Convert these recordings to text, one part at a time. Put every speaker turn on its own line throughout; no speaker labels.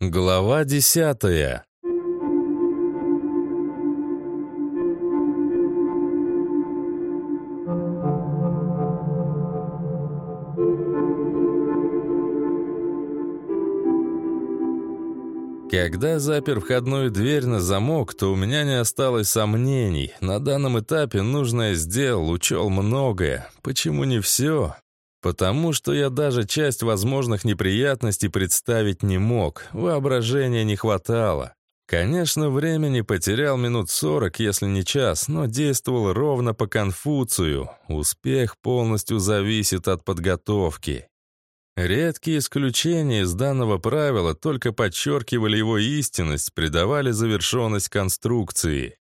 Глава десятая Когда запер входную дверь на замок, то у меня не осталось сомнений. На данном этапе нужное сделал, учел многое. Почему не все? Потому что я даже часть возможных неприятностей представить не мог, воображения не хватало. Конечно, времени потерял минут сорок, если не час, но действовал ровно по Конфуцию. Успех полностью зависит от подготовки. Редкие исключения из данного правила только подчеркивали его истинность, придавали завершенность конструкции.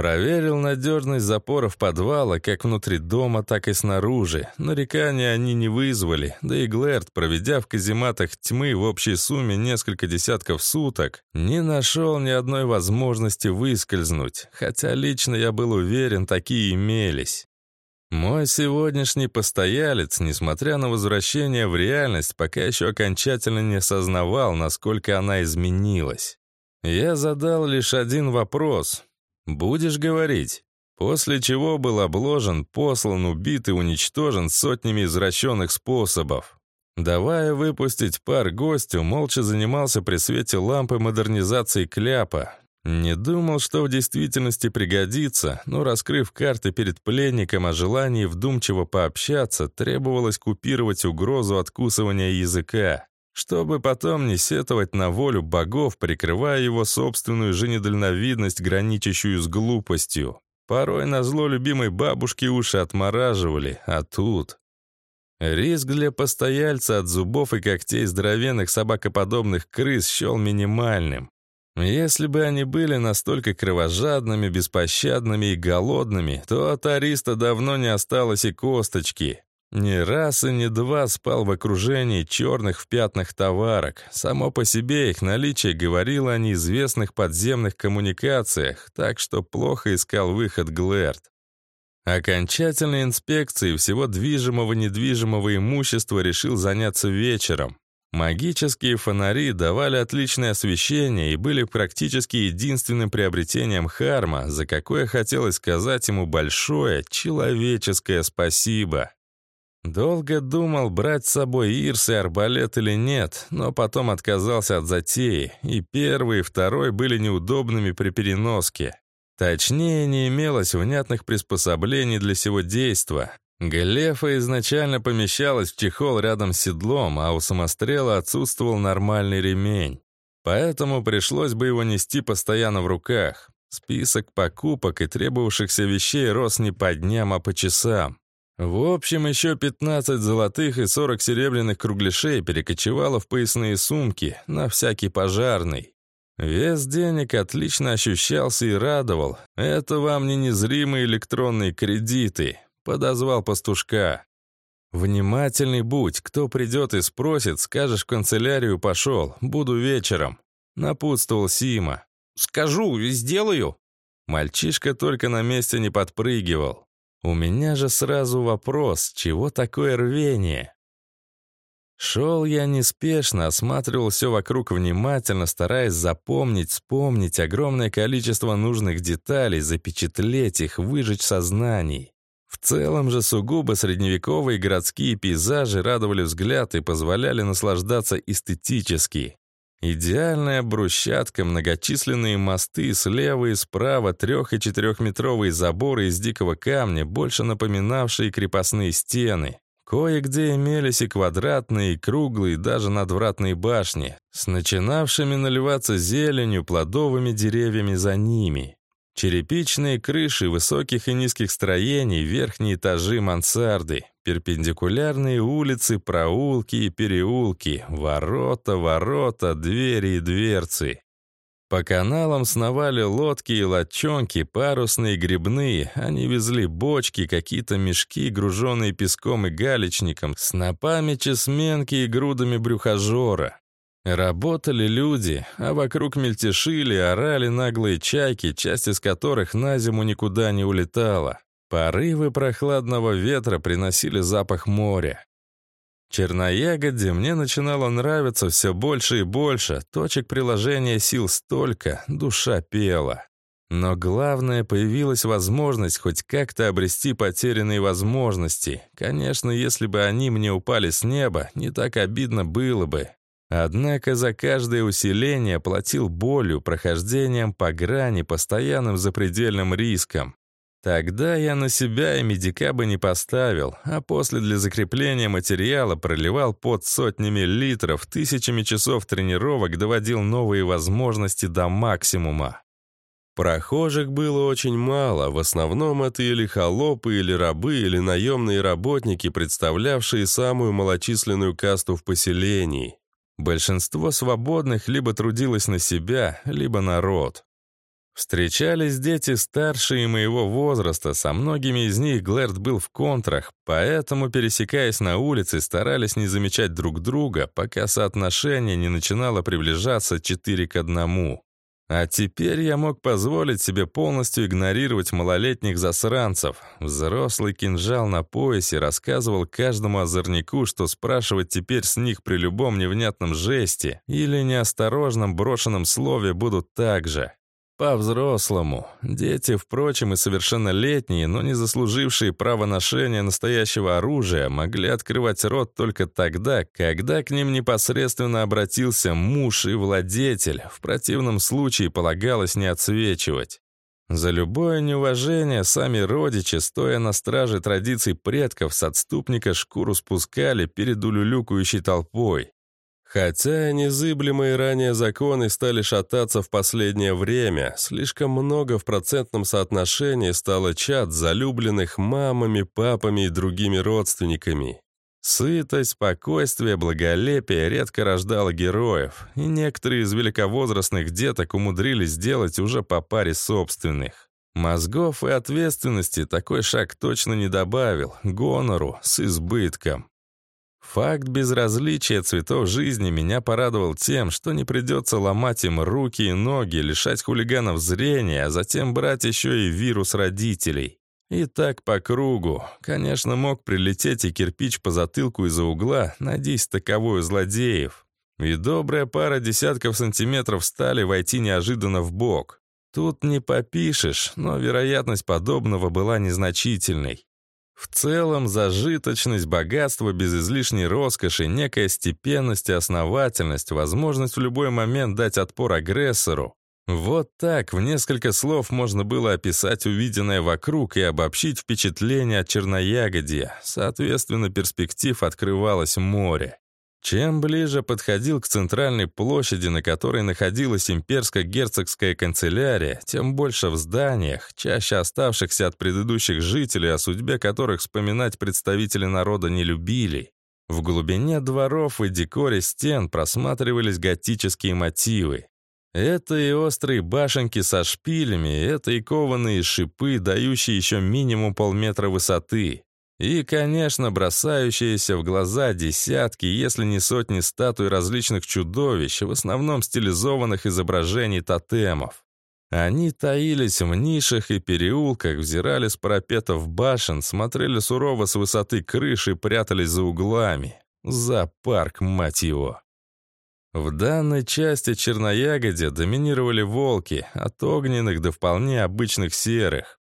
Проверил надежность запоров подвала как внутри дома, так и снаружи. Нарекания они не вызвали, да и Глэрд, проведя в казематах тьмы в общей сумме несколько десятков суток, не нашел ни одной возможности выскользнуть, хотя лично я был уверен, такие имелись. Мой сегодняшний постоялец, несмотря на возвращение в реальность, пока еще окончательно не осознавал, насколько она изменилась. Я задал лишь один вопрос, «Будешь говорить?» После чего был обложен, послан, убит и уничтожен сотнями извращенных способов. Давая выпустить пар гостю, молча занимался при свете лампы модернизацией кляпа. Не думал, что в действительности пригодится, но, раскрыв карты перед пленником о желании вдумчиво пообщаться, требовалось купировать угрозу откусывания языка чтобы потом не сетовать на волю богов, прикрывая его собственную же недальновидность, граничащую с глупостью. Порой на зло любимой бабушки уши отмораживали, а тут... Риск для постояльца от зубов и когтей здоровенных собакоподобных крыс счел минимальным. Если бы они были настолько кровожадными, беспощадными и голодными, то от Ариста давно не осталось и косточки. Не раз и не два спал в окружении черных в пятнах товарок. Само по себе их наличие говорило о неизвестных подземных коммуникациях, так что плохо искал выход Глэрд. Окончательной инспекцией всего движимого-недвижимого имущества решил заняться вечером. Магические фонари давали отличное освещение и были практически единственным приобретением Харма, за какое хотелось сказать ему большое человеческое спасибо. Долго думал, брать с собой Ирс и арбалет или нет, но потом отказался от затеи, и первый и второй были неудобными при переноске. Точнее, не имелось внятных приспособлений для сего действа. Глефа изначально помещалась в чехол рядом с седлом, а у самострела отсутствовал нормальный ремень. Поэтому пришлось бы его нести постоянно в руках. Список покупок и требовавшихся вещей рос не по дням, а по часам. В общем, еще 15 золотых и 40 серебряных кругляшей перекочевало в поясные сумки на всякий пожарный. Вес денег отлично ощущался и радовал. Это вам не незримые электронные кредиты. Подозвал пастушка. «Внимательный будь, кто придет и спросит, скажешь в канцелярию пошел, буду вечером», — напутствовал Сима.
«Скажу, сделаю».
Мальчишка только на месте не подпрыгивал. У меня же сразу вопрос, чего такое рвение? Шел я неспешно, осматривал все вокруг внимательно, стараясь запомнить, вспомнить огромное количество нужных деталей, запечатлеть их, выжечь в сознании. В целом же сугубо средневековые городские пейзажи радовали взгляд и позволяли наслаждаться эстетически. Идеальная брусчатка, многочисленные мосты, слева и справа трех- и четырехметровые заборы из дикого камня, больше напоминавшие крепостные стены. Кое-где имелись и квадратные, и круглые, даже надвратные башни, с начинавшими наливаться зеленью, плодовыми деревьями за ними. Черепичные крыши высоких и низких строений, верхние этажи мансарды, перпендикулярные улицы, проулки и переулки, ворота, ворота, двери и дверцы. По каналам сновали лодки и лодчонки, парусные и грибные. Они везли бочки, какие-то мешки, груженные песком и галечником, снопами чесменки и грудами брюхожора. Работали люди, а вокруг мельтешили, орали наглые чайки, часть из которых на зиму никуда не улетала. Порывы прохладного ветра приносили запах моря. Черноягоде мне начинало нравиться все больше и больше, точек приложения сил столько, душа пела. Но главное, появилась возможность хоть как-то обрести потерянные возможности. Конечно, если бы они мне упали с неба, не так обидно было бы. Однако за каждое усиление платил болью, прохождением по грани, постоянным запредельным риском. Тогда я на себя и медика бы не поставил, а после для закрепления материала проливал под сотнями литров, тысячами часов тренировок доводил новые возможности до максимума. Прохожих было очень мало, в основном это или холопы, или рабы, или наемные работники, представлявшие самую малочисленную касту в поселении. Большинство свободных либо трудилось на себя, либо народ. Встречались дети старшие моего возраста, со многими из них Глэрд был в контрах, поэтому, пересекаясь на улице, старались не замечать друг друга, пока соотношение не начинало приближаться 4 к 1. А теперь я мог позволить себе полностью игнорировать малолетних засранцев. Взрослый кинжал на поясе рассказывал каждому озорнику, что спрашивать теперь с них при любом невнятном жесте или неосторожном брошенном слове будут так же. По-взрослому. Дети, впрочем, и совершеннолетние, но не заслужившие право ношения настоящего оружия, могли открывать рот только тогда, когда к ним непосредственно обратился муж и владетель. В противном случае полагалось не отсвечивать. За любое неуважение сами родичи, стоя на страже традиций предков, с отступника шкуру спускали перед улюлюкающей толпой. Хотя незыблемые ранее законы стали шататься в последнее время, слишком много в процентном соотношении стало чад залюбленных мамами, папами и другими родственниками. Сытость, спокойствие, благолепие редко рождало героев, и некоторые из великовозрастных деток умудрились сделать уже по паре собственных. Мозгов и ответственности такой шаг точно не добавил, гонору с избытком. Факт безразличия цветов жизни меня порадовал тем, что не придется ломать им руки и ноги, лишать хулиганов зрения, а затем брать еще и вирус родителей. И так по кругу. Конечно, мог прилететь и кирпич по затылку из-за угла, надеюсь, таковой злодеев. И добрая пара десятков сантиметров стали войти неожиданно в бок. Тут не попишешь, но вероятность подобного была незначительной. В целом, зажиточность, богатство без излишней роскоши, некая степенность и основательность, возможность в любой момент дать отпор агрессору. Вот так в несколько слов можно было описать увиденное вокруг и обобщить впечатление от черноягодья. Соответственно, перспектив открывалось море. Чем ближе подходил к центральной площади, на которой находилась имперско-герцогская канцелярия, тем больше в зданиях, чаще оставшихся от предыдущих жителей, о судьбе которых вспоминать представители народа не любили. В глубине дворов и декоре стен просматривались готические мотивы. Это и острые башенки со шпилями, это и кованые шипы, дающие еще минимум полметра высоты. И, конечно, бросающиеся в глаза десятки, если не сотни статуй различных чудовищ, в основном стилизованных изображений тотемов. Они таились в нишах и переулках, взирали с парапетов башен, смотрели сурово с высоты крыши и прятались за углами. Зоопарк, мать его. В данной части черноягоде доминировали волки, от огненных до вполне обычных серых.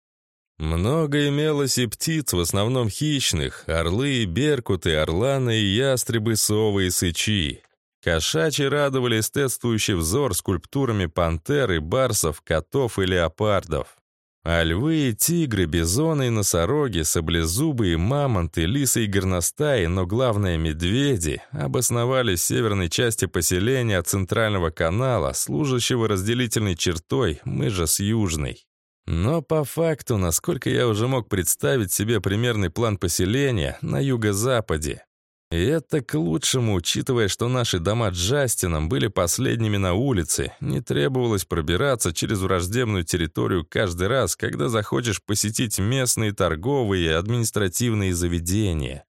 Много имелось и птиц, в основном хищных, орлы, беркуты, орланы и ястребы, совы и сычи. Кошачьи радовали эстетствующий взор скульптурами пантеры, барсов, котов и леопардов. А львы, тигры, бизоны и носороги, саблезубые, мамонты, лисы и горностаи, но главное медведи, обосновались в северной части поселения от центрального канала, служащего разделительной чертой, мы же с южной. Но по факту, насколько я уже мог представить себе примерный план поселения на юго-западе. И это к лучшему, учитывая, что наши дома Джастином были последними на улице, не требовалось пробираться через враждебную территорию каждый раз, когда захочешь посетить местные торговые и административные заведения.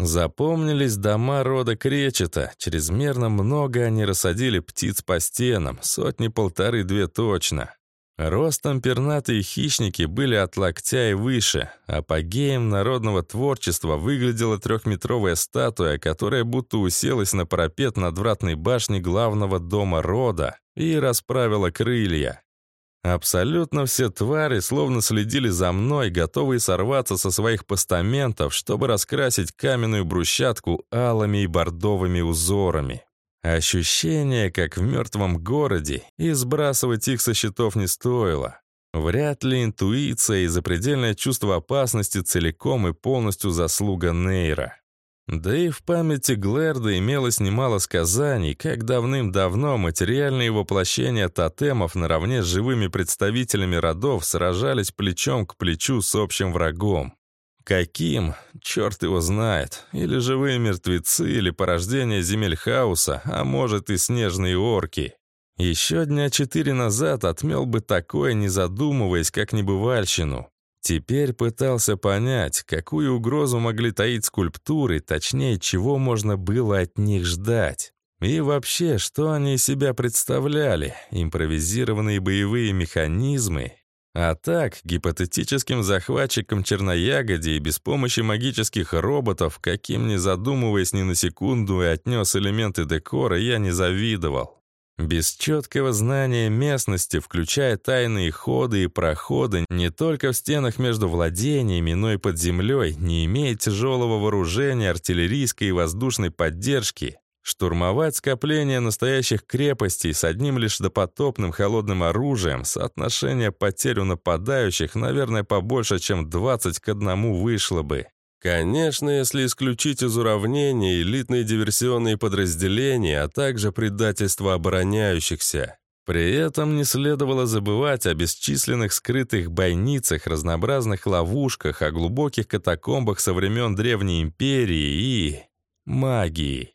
Запомнились дома рода Кречета, чрезмерно много они рассадили птиц по стенам, сотни-полторы-две точно. Ростом пернатые хищники были от локтя и выше. Апогеем народного творчества выглядела трехметровая статуя, которая будто уселась на парапет надвратной башни главного дома рода и расправила крылья. Абсолютно все твари словно следили за мной, готовые сорваться со своих постаментов, чтобы раскрасить каменную брусчатку алыми и бордовыми узорами. Ощущение, как в мертвом городе, и сбрасывать их со счетов не стоило. Вряд ли интуиция и запредельное чувство опасности целиком и полностью заслуга Нейра. Да и в памяти Глэрда имелось немало сказаний, как давным-давно материальные воплощения тотемов наравне с живыми представителями родов сражались плечом к плечу с общим врагом. Каким? Черт его знает. Или живые мертвецы, или порождение земель хаоса, а может и снежные орки. Еще дня четыре назад отмел бы такое, не задумываясь, как небывальщину. Теперь пытался понять, какую угрозу могли таить скульптуры, точнее, чего можно было от них ждать. И вообще, что они из себя представляли? Импровизированные боевые механизмы а так, гипотетическим захватчикам черноягоди и без помощи магических роботов, каким не задумываясь ни на секунду и отнес элементы декора, я не завидовал. Без четкого знания местности, включая тайные ходы и проходы, не только в стенах между владениями, но и под землей, не имея тяжелого вооружения, артиллерийской и воздушной поддержки, Штурмовать скопление настоящих крепостей с одним лишь допотопным холодным оружием, соотношение потерь у нападающих, наверное, побольше, чем 20 к одному вышло бы. Конечно, если исключить из уравнения элитные диверсионные подразделения, а также предательство обороняющихся. При этом не следовало забывать о бесчисленных скрытых бойницах, разнообразных ловушках, о глубоких катакомбах со времен Древней Империи и... магии.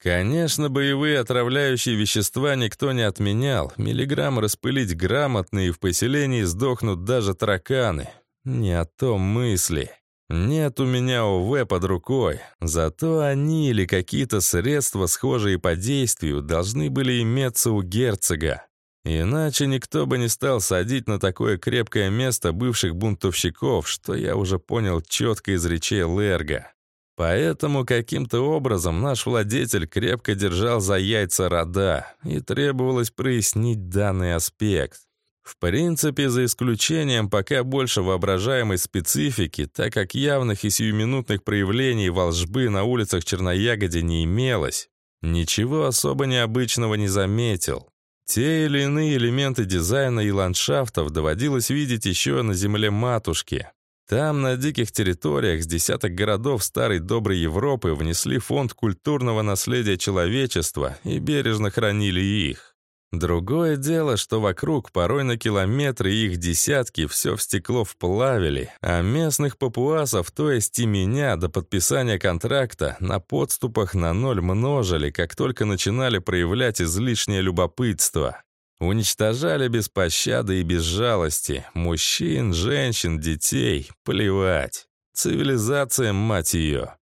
Конечно, боевые отравляющие вещества никто не отменял. Миллиграмм распылить грамотно, и в поселении сдохнут даже тараканы. Не о том мысли. Нет у меня ОВ под рукой. Зато они или какие-то средства, схожие по действию, должны были иметься у герцога. Иначе никто бы не стал садить на такое крепкое место бывших бунтовщиков, что я уже понял четко из речей Лерга. Поэтому каким-то образом наш владетель крепко держал за яйца рода, и требовалось прояснить данный аспект. В принципе, за исключением пока больше воображаемой специфики, так как явных и сиюминутных проявлений волжбы на улицах Черноягоди не имелось, ничего особо необычного не заметил. Те или иные элементы дизайна и ландшафтов доводилось видеть еще на земле матушки, там, на диких территориях, с десяток городов старой доброй Европы внесли фонд культурного наследия человечества и бережно хранили их. Другое дело, что вокруг порой на километры их десятки все в стекло вплавили, а местных папуасов, то есть и меня, до подписания контракта на подступах на ноль множили, как только начинали проявлять излишнее любопытство. Уничтожали без пощады и без жалости. Мужчин, женщин, детей. Плевать. Цивилизация, мать ее.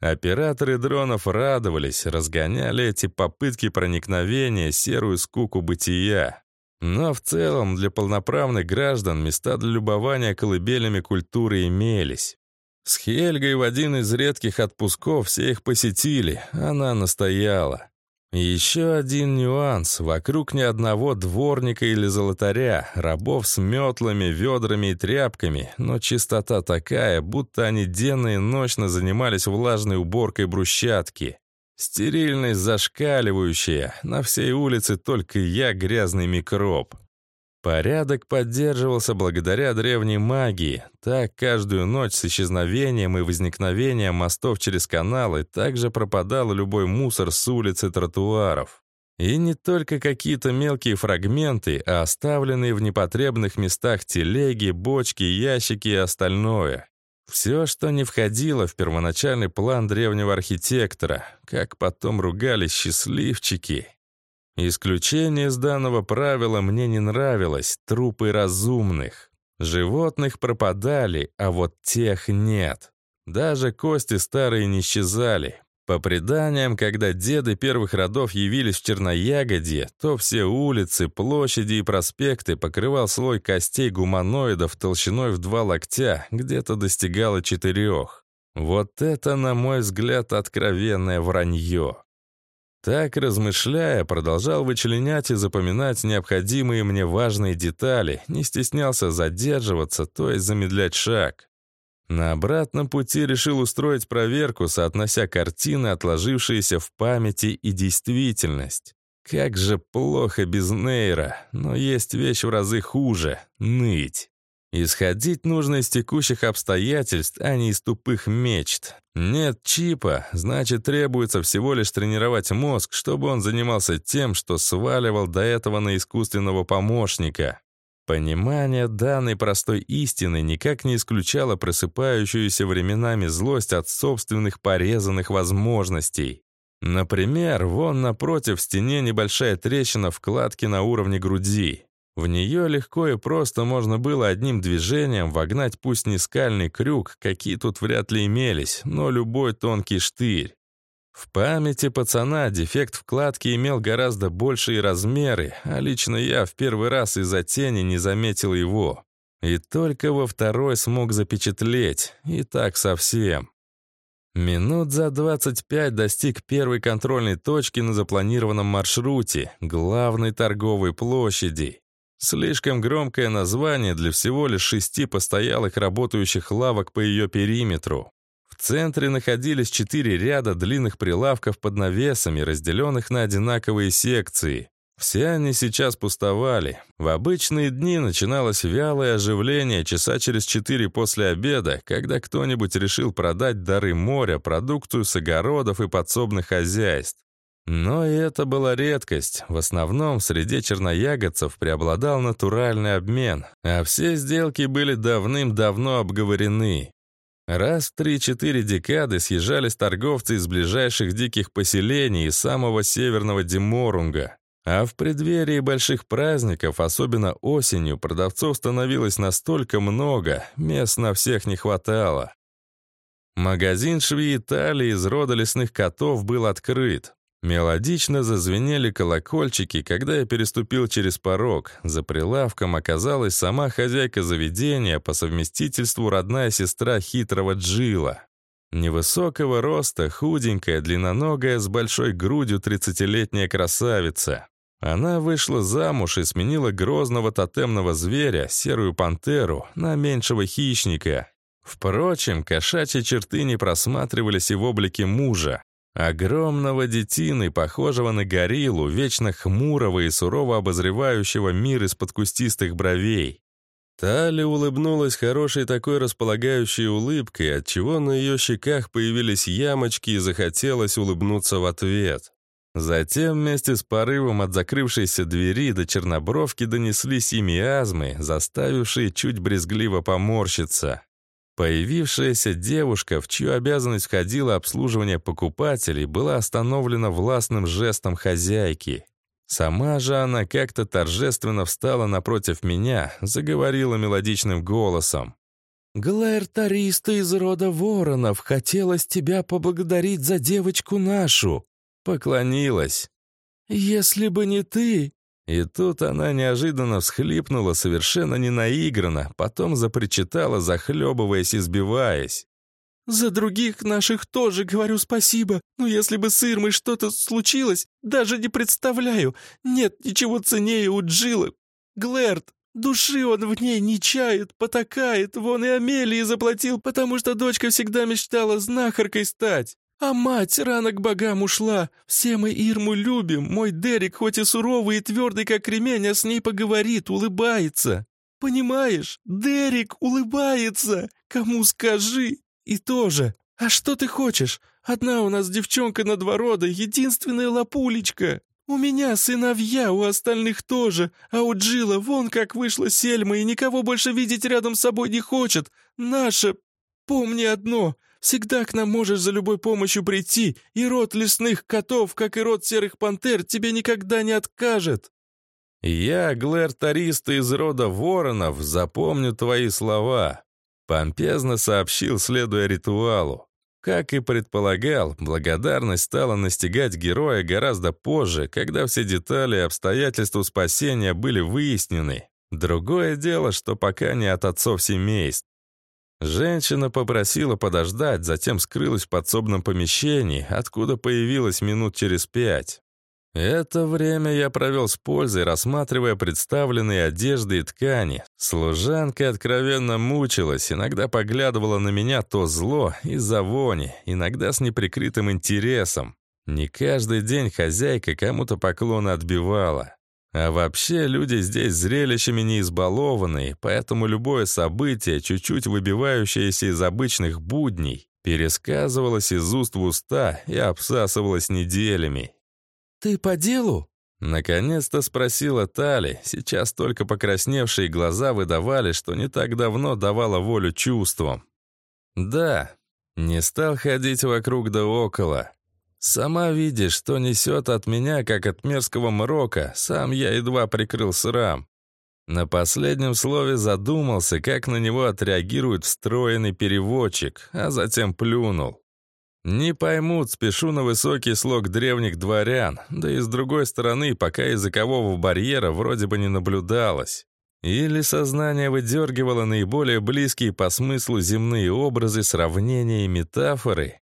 Операторы дронов радовались, разгоняли эти попытки проникновения, серую скуку бытия. Но в целом для полноправных граждан места для любования колыбелями культуры имелись. С Хельгой в один из редких отпусков все их посетили, она настояла. Еще один нюанс. Вокруг ни одного дворника или золотаря, рабов с метлами, ведрами и тряпками, но чистота такая, будто они денно и ночно занимались влажной уборкой брусчатки. Стерильность зашкаливающая, на всей улице только я грязный микроб. Порядок поддерживался благодаря древней магии. Так каждую ночь с исчезновением и возникновением мостов через каналы также пропадал любой мусор с улиц и тротуаров. И не только какие-то мелкие фрагменты, а оставленные в непотребных местах телеги, бочки, ящики и остальное. Все, что не входило в первоначальный план древнего архитектора, как потом ругались счастливчики. Исключение из данного правила мне не нравилось — трупы разумных. Животных пропадали, а вот тех нет. Даже кости старые не исчезали. По преданиям, когда деды первых родов явились в Черноягодье, то все улицы, площади и проспекты покрывал слой костей гуманоидов толщиной в два локтя, где-то достигало четырех. Вот это, на мой взгляд, откровенное вранье. Так, размышляя, продолжал вычленять и запоминать необходимые мне важные детали, не стеснялся задерживаться, то есть замедлять шаг. На обратном пути решил устроить проверку, соотнося картины, отложившиеся в памяти, и действительность. Как же плохо без нейра, но есть вещь в разы хуже — ныть. Исходить нужно из текущих обстоятельств, а не из тупых мечт. Нет чипа, значит, требуется всего лишь тренировать мозг, чтобы он занимался тем, что сваливал до этого на искусственного помощника. Понимание данной простой истины никак не исключало просыпающуюся временами злость от собственных порезанных возможностей. Например, вон напротив в стене небольшая трещина вкладки на уровне груди. В нее легко и просто можно было одним движением вогнать пусть не скальный крюк, какие тут вряд ли имелись, но любой тонкий штырь. В памяти пацана дефект вкладки имел гораздо большие размеры, а лично я в первый раз из-за тени не заметил его. И только во второй смог запечатлеть, и так совсем. Минут за 25 достиг первой контрольной точки на запланированном маршруте, главной торговой площади. Слишком громкое название для всего лишь шести постоялых работающих лавок по ее периметру. В центре находились четыре ряда длинных прилавков под навесами, разделенных на одинаковые секции. Все они сейчас пустовали. В обычные дни начиналось вялое оживление часа через четыре после обеда, когда кто-нибудь решил продать дары моря, продукцию с огородов и подсобных хозяйств. Но и это была редкость. В основном среди черноягодцев преобладал натуральный обмен, а все сделки были давным-давно обговорены. Раз в 3-4 декады съезжались торговцы из ближайших диких поселений и самого северного Деморунга. А в преддверии больших праздников, особенно осенью, продавцов становилось настолько много, мест на всех не хватало. Магазин шви Италии из рода лесных котов был открыт. Мелодично зазвенели колокольчики, когда я переступил через порог. За прилавком оказалась сама хозяйка заведения, по совместительству родная сестра хитрого Джила. Невысокого роста, худенькая, длинноногая, с большой грудью тридцатилетняя красавица. Она вышла замуж и сменила грозного тотемного зверя, серую пантеру, на меньшего хищника. Впрочем, кошачьи черты не просматривались и в облике мужа. Огромного детины, похожего на гориллу, вечно хмурого и сурово обозревающего мир из-под кустистых бровей. Тали улыбнулась хорошей такой располагающей улыбкой, отчего на ее щеках появились ямочки и захотелось улыбнуться в ответ. Затем вместе с порывом от закрывшейся двери до чернобровки донеслись и миазмы, заставившие чуть брезгливо поморщиться. Появившаяся девушка, в чью обязанность входило обслуживание покупателей, была остановлена властным жестом хозяйки. Сама же она как-то торжественно встала напротив меня, заговорила мелодичным голосом. «Глэр Тариста из рода воронов, хотелось тебя поблагодарить за девочку нашу!» Поклонилась. «Если бы не ты, и тут она неожиданно всхлипнула совершенно ненаигранно, потом запричитала, захлебываясь и сбиваясь. «За других наших тоже говорю спасибо, но если бы с Ирмой что-то случилось, даже не представляю. Нет ничего ценнее у Джилы. Глэрд, души он в ней не чает, потакает, вон и Амелии заплатил, потому что дочка всегда мечтала знахаркой стать. А мать рано к богам ушла. Все мы Ирму любим. Мой Дерек, хоть и суровый и твердый, как ремень, а с ней поговорит, улыбается. Понимаешь, Дерек улыбается. Кому скажи? И тоже. А что ты хочешь? Одна у нас девчонка на два рода, единственная лапулечка. У меня сыновья, у остальных тоже. А у Джилла вон как вышла Сельма и никого больше видеть рядом с собой не хочет. Наша... Помни одно — Всегда к нам можешь за любой помощью прийти, и род лесных котов, как и род серых пантер, тебе никогда не откажет». «Я, Глэр Тариста из рода воронов, запомню твои слова», — помпезно сообщил, следуя ритуалу. Как и предполагал, благодарность стала настигать героя гораздо позже, когда все детали и обстоятельства спасения были выяснены. Другое дело, что пока не от отцов семейств. Женщина попросила подождать, затем скрылась в подсобном помещении, откуда появилась минут через пять. Это время я провел с пользой, рассматривая представленные одежды и ткани. Служанка откровенно мучилась, иногда поглядывала на меня то зло из-за вони, иногда с неприкрытым интересом. Не каждый день хозяйка кому-то поклоны отбивала. А вообще люди здесь зрелищами не избалованные, поэтому любое событие, чуть-чуть выбивающееся из обычных будней, пересказывалось из уст в уста и обсасывалось неделями.
«Ты по делу?»
Наконец-то спросила Тали. Сейчас только покрасневшие глаза выдавали, что не так давно давала волю чувствам. «Да, не стал ходить вокруг да около. Сама видишь, что несет от меня, как от мерзкого мрока, сам я едва прикрыл срам. На последнем слове задумался, как на него отреагирует встроенный переводчик, а затем плюнул. Не поймут, спешу на высокий слог древних дворян, да и с другой стороны, пока языкового барьера вроде бы не наблюдалось. Или сознание выдергивало наиболее близкие по смыслу земные образы, сравнения и метафоры.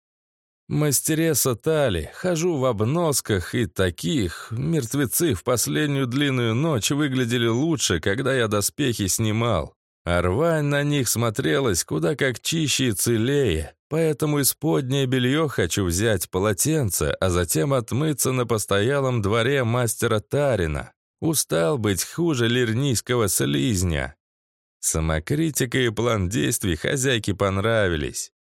Мастереса Тали, хожу в обносках и таких, мертвецы в последнюю длинную ночь выглядели лучше, когда я доспехи снимал. А на них смотрелась куда как чище и целее, Поэтому исподнее белье хочу взять, полотенце, а затем отмыться на постоялом дворе мастера Тарина. Устал быть хуже лирнийского слизня. Самокритика и план действий хозяйке понравились.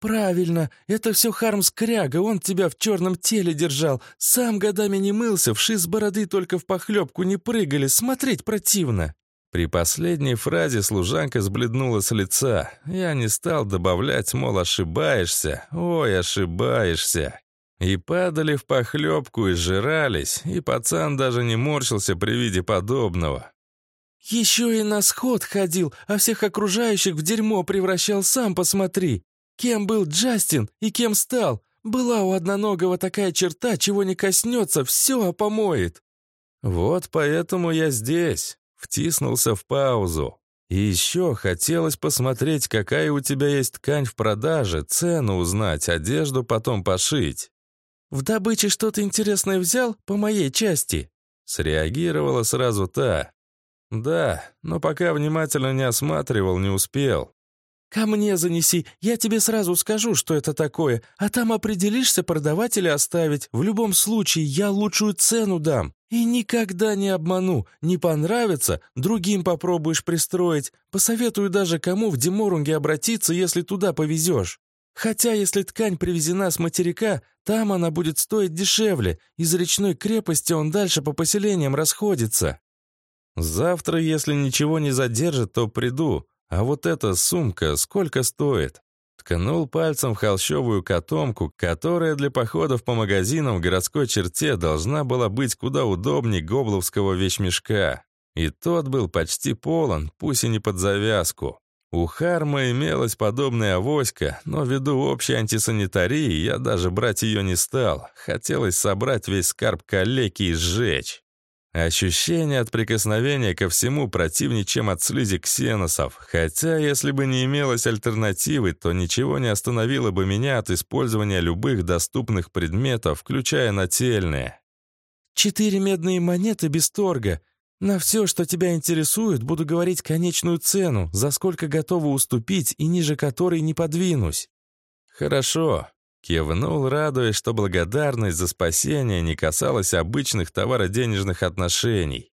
«Правильно, это все Харм Скряга, он тебя в черном теле держал. Сам годами не мылся, вши с бороды только в похлебку не прыгали, смотреть противно».
При последней фразе служанка сбледнула с лица. Я не стал добавлять, мол, ошибаешься, ой, ошибаешься. И падали в похлебку и жрались, и пацан даже не морщился при виде подобного.
«Еще и на сход ходил, а всех окружающих в дерьмо превращал, сам посмотри. Кем был Джастин и кем стал? Была у одноногого такая черта, чего не коснется, все опомоет».
«Вот поэтому я здесь. Втиснулся в паузу. И еще хотелось посмотреть, какая у тебя есть ткань в продаже, цену узнать, одежду потом пошить.
«В добыче что-то интересное взял по моей части?»
Среагировала сразу та. «Да, но пока внимательно не осматривал, не успел.
«Ко мне занеси, я тебе сразу скажу, что это такое, а там определишься, продавать или оставить. В любом случае, я лучшую цену дам. И никогда не обману. Не понравится, другим попробуешь пристроить. Посоветую даже кому в Деморунге обратиться, если туда повезешь. Хотя, если ткань привезена с материка, там она будет стоить дешевле. Из речной крепости он дальше по поселениям расходится».
«Завтра, если ничего не задержит, то приду. А вот эта сумка сколько стоит? Ткнул пальцем в холщовую котомку, которая для походов по магазинам в городской черте должна была быть куда удобнее гобловского вещмешка. И тот был почти полон, пусть и не под завязку. У Харма имелась подобная авоська, но ввиду общей антисанитарии я даже брать ее не стал. Хотелось собрать весь скарб калеки и сжечь. Ощущение от прикосновения ко всему противнее, чем от слизи ксеносов. Хотя, если бы не имелось альтернативы, то ничего не остановило бы меня от использования любых доступных предметов, включая нательные.
«Четыре медные монеты без торга. На все, что тебя интересует, буду говорить конечную цену, за сколько готова уступить и ниже которой не подвинусь».
«Хорошо. Кивнул, радуясь, что благодарность за спасение не касалась обычных товароденежных отношений.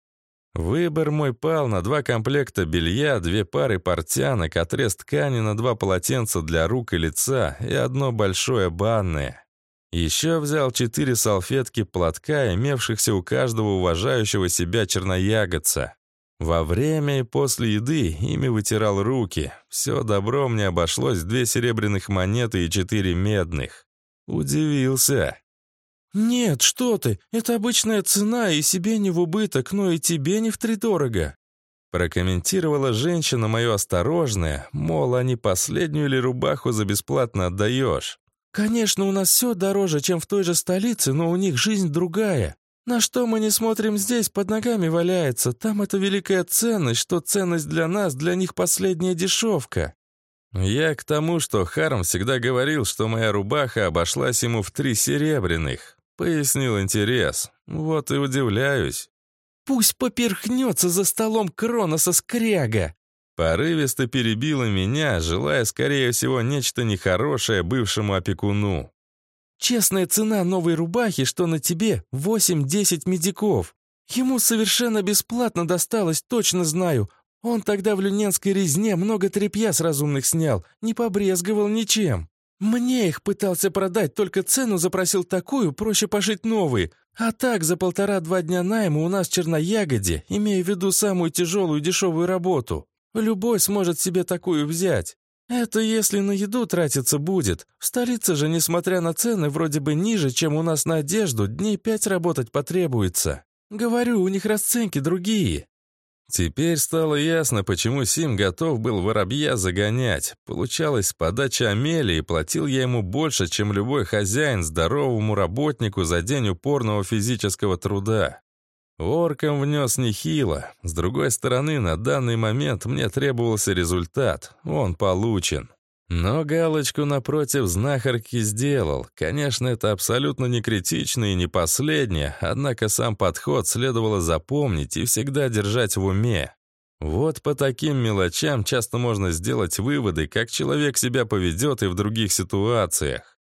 Выбор мой пал на два комплекта белья, две пары портянок, отрез ткани на два полотенца для рук и лица и одно большое банное. Еще взял четыре салфетки платка, имевшихся у каждого уважающего себя черноягодца. Во время и после еды ими вытирал руки. Все добро мне обошлось две серебряных монеты и четыре медных. Удивился.
«Нет, что ты, это обычная цена, и себе не в убыток, но и тебе не втридорого».
Прокомментировала женщина мое осторожное, мол, а не последнюю ли рубаху за бесплатно отдаешь.
Конечно, у нас все дороже, чем в той же столице, но у них жизнь другая. На что мы не смотрим здесь, под ногами валяется. Там это великая ценность, что ценность для нас, для них последняя дешевка.
Я к тому, что Харм всегда говорил, что моя рубаха обошлась ему в три серебряных. Пояснил интерес. Вот и удивляюсь.
Пусть поперхнется за столом Кроноса скряга.
Порывисто перебила меня, желая, скорее всего, нечто нехорошее бывшему опекуну.
Честная цена новой рубахи, что на тебе, 8-10 медиков. Ему совершенно бесплатно досталось, точно знаю. Он тогда в люненской резне много тряпья с разумных снял, не побрезговал ничем. Мне их пытался продать, только цену запросил такую, проще пошить новые. А так, за полтора-два дня найма у нас в Черноягоде, имея в виду самую тяжелую дешевую работу. Любой сможет себе такую взять. Это если на еду тратиться будет. В столице же, несмотря на цены, вроде бы ниже, чем у нас на одежду, дней пять работать потребуется. Говорю, у них расценки другие.
Теперь стало ясно, почему Сим готов был воробья загонять. Получалось, с подачи Амелии платил я ему больше, чем любой хозяин здоровому работнику за день упорного физического труда. Орком внес нехило. С другой стороны, на данный момент мне требовался результат. Он получен. Но галочку напротив знахарки сделал. Конечно, это абсолютно не критично и не последнее, однако сам подход следовало запомнить и всегда держать в уме. Вот по таким мелочам часто можно сделать выводы, как человек себя поведет и в других ситуациях.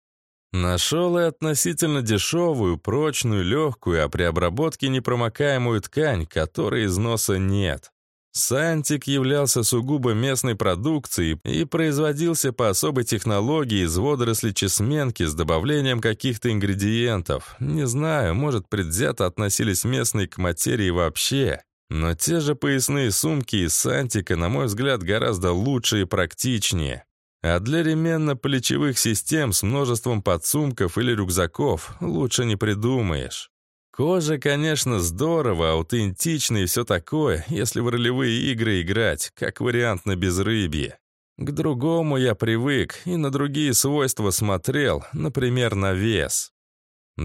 Нашел и относительно дешевую, прочную, легкую, а при обработке непромокаемую ткань, которой износа нет. Сантик являлся сугубо местной продукцией и производился по особой технологии из водорослей чесменки с добавлением каких-то ингредиентов. Не знаю, может, предвзято относились местные к материи вообще. Но те же поясные сумки из Сантика, на мой взгляд, гораздо лучше и практичнее. А для ременно-плечевых систем с множеством подсумков или рюкзаков лучше не придумаешь. Кожа, конечно, здорово, аутентично и все такое, если в ролевые игры играть, как вариант на безрыбье. К другому я привык и на другие свойства смотрел, например, на вес.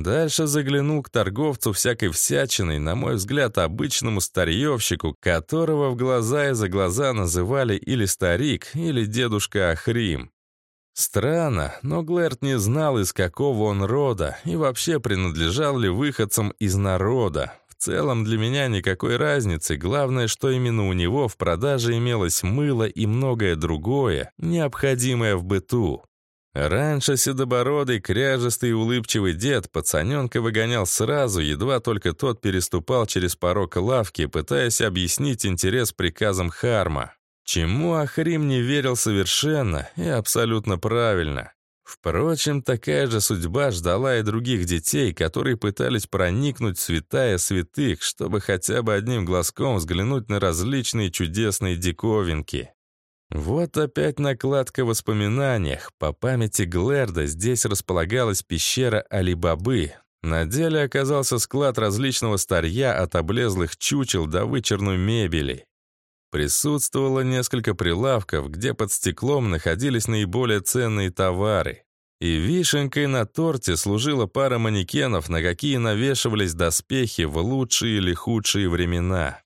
Дальше заглянул к торговцу всякой всячиной, на мой взгляд, обычному старьевщику, которого в глаза и за глаза называли или старик, или дедушка Ахрим. Странно, но Глэрт не знал, из какого он рода, и вообще принадлежал ли выходцам из народа. В целом для меня никакой разницы, главное, что именно у него в продаже имелось мыло и многое другое, необходимое в быту. Раньше седобородый, кряжестый и улыбчивый дед пацаненка выгонял сразу, едва только тот переступал через порог лавки, пытаясь объяснить интерес приказам Харма. Чему Ахрим не верил совершенно и абсолютно правильно. Впрочем, такая же судьба ждала и других детей, которые пытались проникнуть в святая святых, чтобы хотя бы одним глазком взглянуть на различные чудесные диковинки. Вот опять накладка в воспоминаниях. По памяти Глэрда здесь располагалась пещера Алибабы. На деле оказался склад различного старья от облезлых чучел до вычерной мебели. Присутствовало несколько прилавков, где под стеклом находились наиболее ценные товары. И вишенкой на торте служила пара манекенов, на какие навешивались доспехи в лучшие или худшие времена.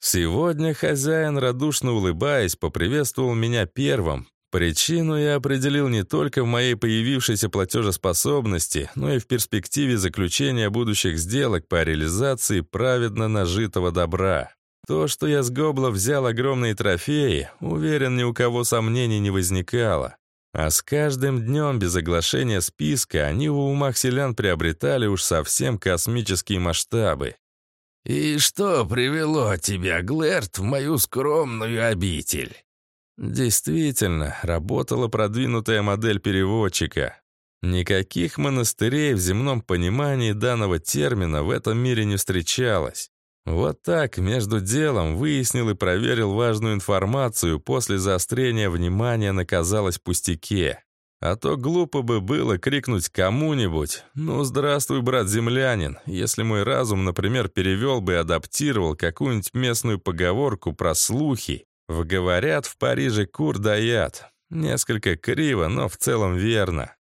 Сегодня хозяин, радушно улыбаясь, поприветствовал меня первым. Причину я определил не только в моей появившейся платежеспособности, но и в перспективе заключения будущих сделок по реализации праведно нажитого добра. То, что я с Гобла взял огромные трофеи, уверен, ни у кого сомнений не возникало. А с каждым днем без оглашения списка они в умах селян приобретали уж совсем космические масштабы.
«И что привело тебя, Глэрт, в мою скромную обитель?»
Действительно, работала продвинутая модель переводчика. Никаких монастырей в земном понимании данного термина в этом мире не встречалось. Вот так, между делом, выяснил и проверил важную информацию, после заострения внимания наказалось пустяке. А то глупо бы было крикнуть кому-нибудь «Ну, здравствуй, брат-землянин», если мой разум, например, перевел бы и адаптировал какую-нибудь местную поговорку про слухи. В говорят, в Париже кур даят. Несколько криво, но в целом верно.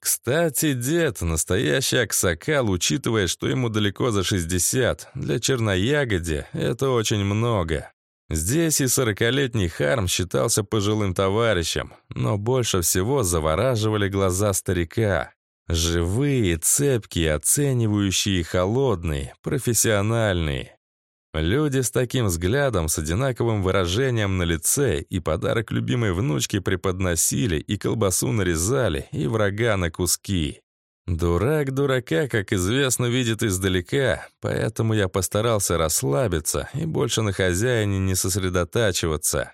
Кстати, дед, настоящий аксакал, учитывая, что ему далеко за 60, для черноягоди это очень много. Здесь и сорокалетний Харм считался пожилым товарищем, но больше всего завораживали глаза старика. Живые, цепкие, оценивающие и холодные, профессиональные. Люди с таким взглядом, с одинаковым выражением на лице и подарок любимой внучке преподносили, и колбасу нарезали, и врага на куски. Дурак дурака, как известно, видит издалека, поэтому я постарался расслабиться и больше на хозяине не сосредотачиваться.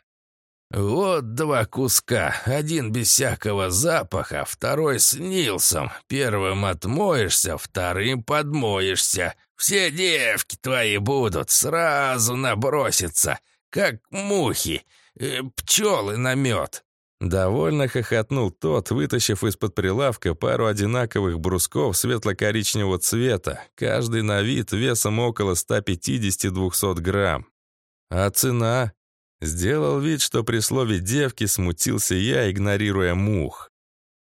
«Вот два куска. Один без всякого запаха, второй с Нилсом. Первым отмоешься, вторым подмоешься. Все девки твои будут сразу наброситься, как мухи, э, пчелы на мед».
Довольно хохотнул тот, вытащив из-под прилавка пару одинаковых брусков светло-коричневого цвета, каждый на вид весом около 150-200 грамм. А цена? Сделал вид, что при слове «девки» смутился я, игнорируя мух.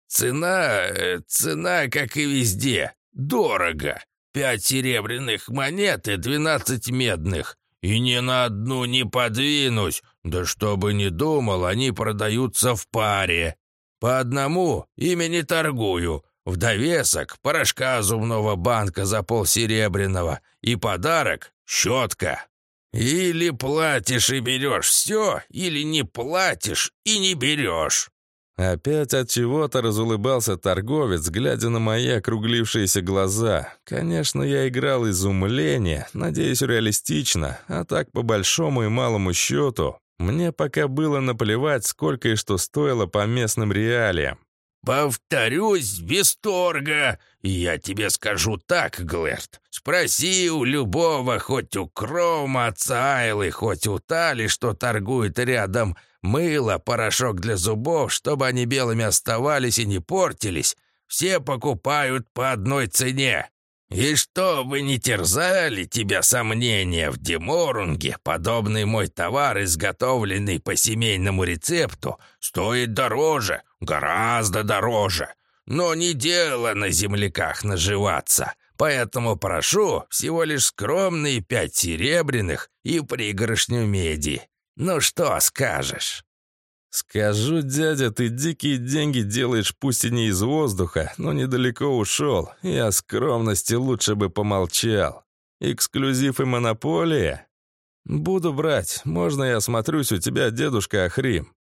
«Цена... Э, цена, как и везде. Дорого. Пять серебряных монет и двенадцать медных. И ни на одну не подвинусь. Да что бы ни думал, они продаются в паре. По одному ими не торгую. В довесок порошка зубного банка за полсеребряного. И подарок — щетка. Или платишь и берешь все, или не платишь и не берешь.
Опять от чего-то разулыбался торговец, глядя на мои округлившиеся глаза. Конечно, я играл изумление, надеюсь, реалистично, а так по большому и малому счету. Мне пока было наплевать, сколько и что стоило по местным реалиям.
«Повторюсь, без торга. Я тебе скажу так, Глэрт. Спроси у любого, хоть у Крома, отца Айлы, хоть у Тали, что торгует рядом, мыло, порошок для зубов, чтобы они белыми оставались и не портились. Все покупают по одной цене. И чтобы не терзали тебя сомнения в Деморунге, подобный мой товар, изготовленный по семейному рецепту, стоит дороже, гораздо дороже. Но не дело на земляках наживаться, поэтому прошу всего лишь скромные пять серебряных и пригоршню меди. Ну что скажешь?»
«Скажу, дядя, ты дикие деньги делаешь пусть и не из воздуха, но недалеко ушел, о скромности лучше бы помолчал. Эксклюзив и монополия? Буду брать, можно я осмотрюсь у тебя, дедушка Ахрим?»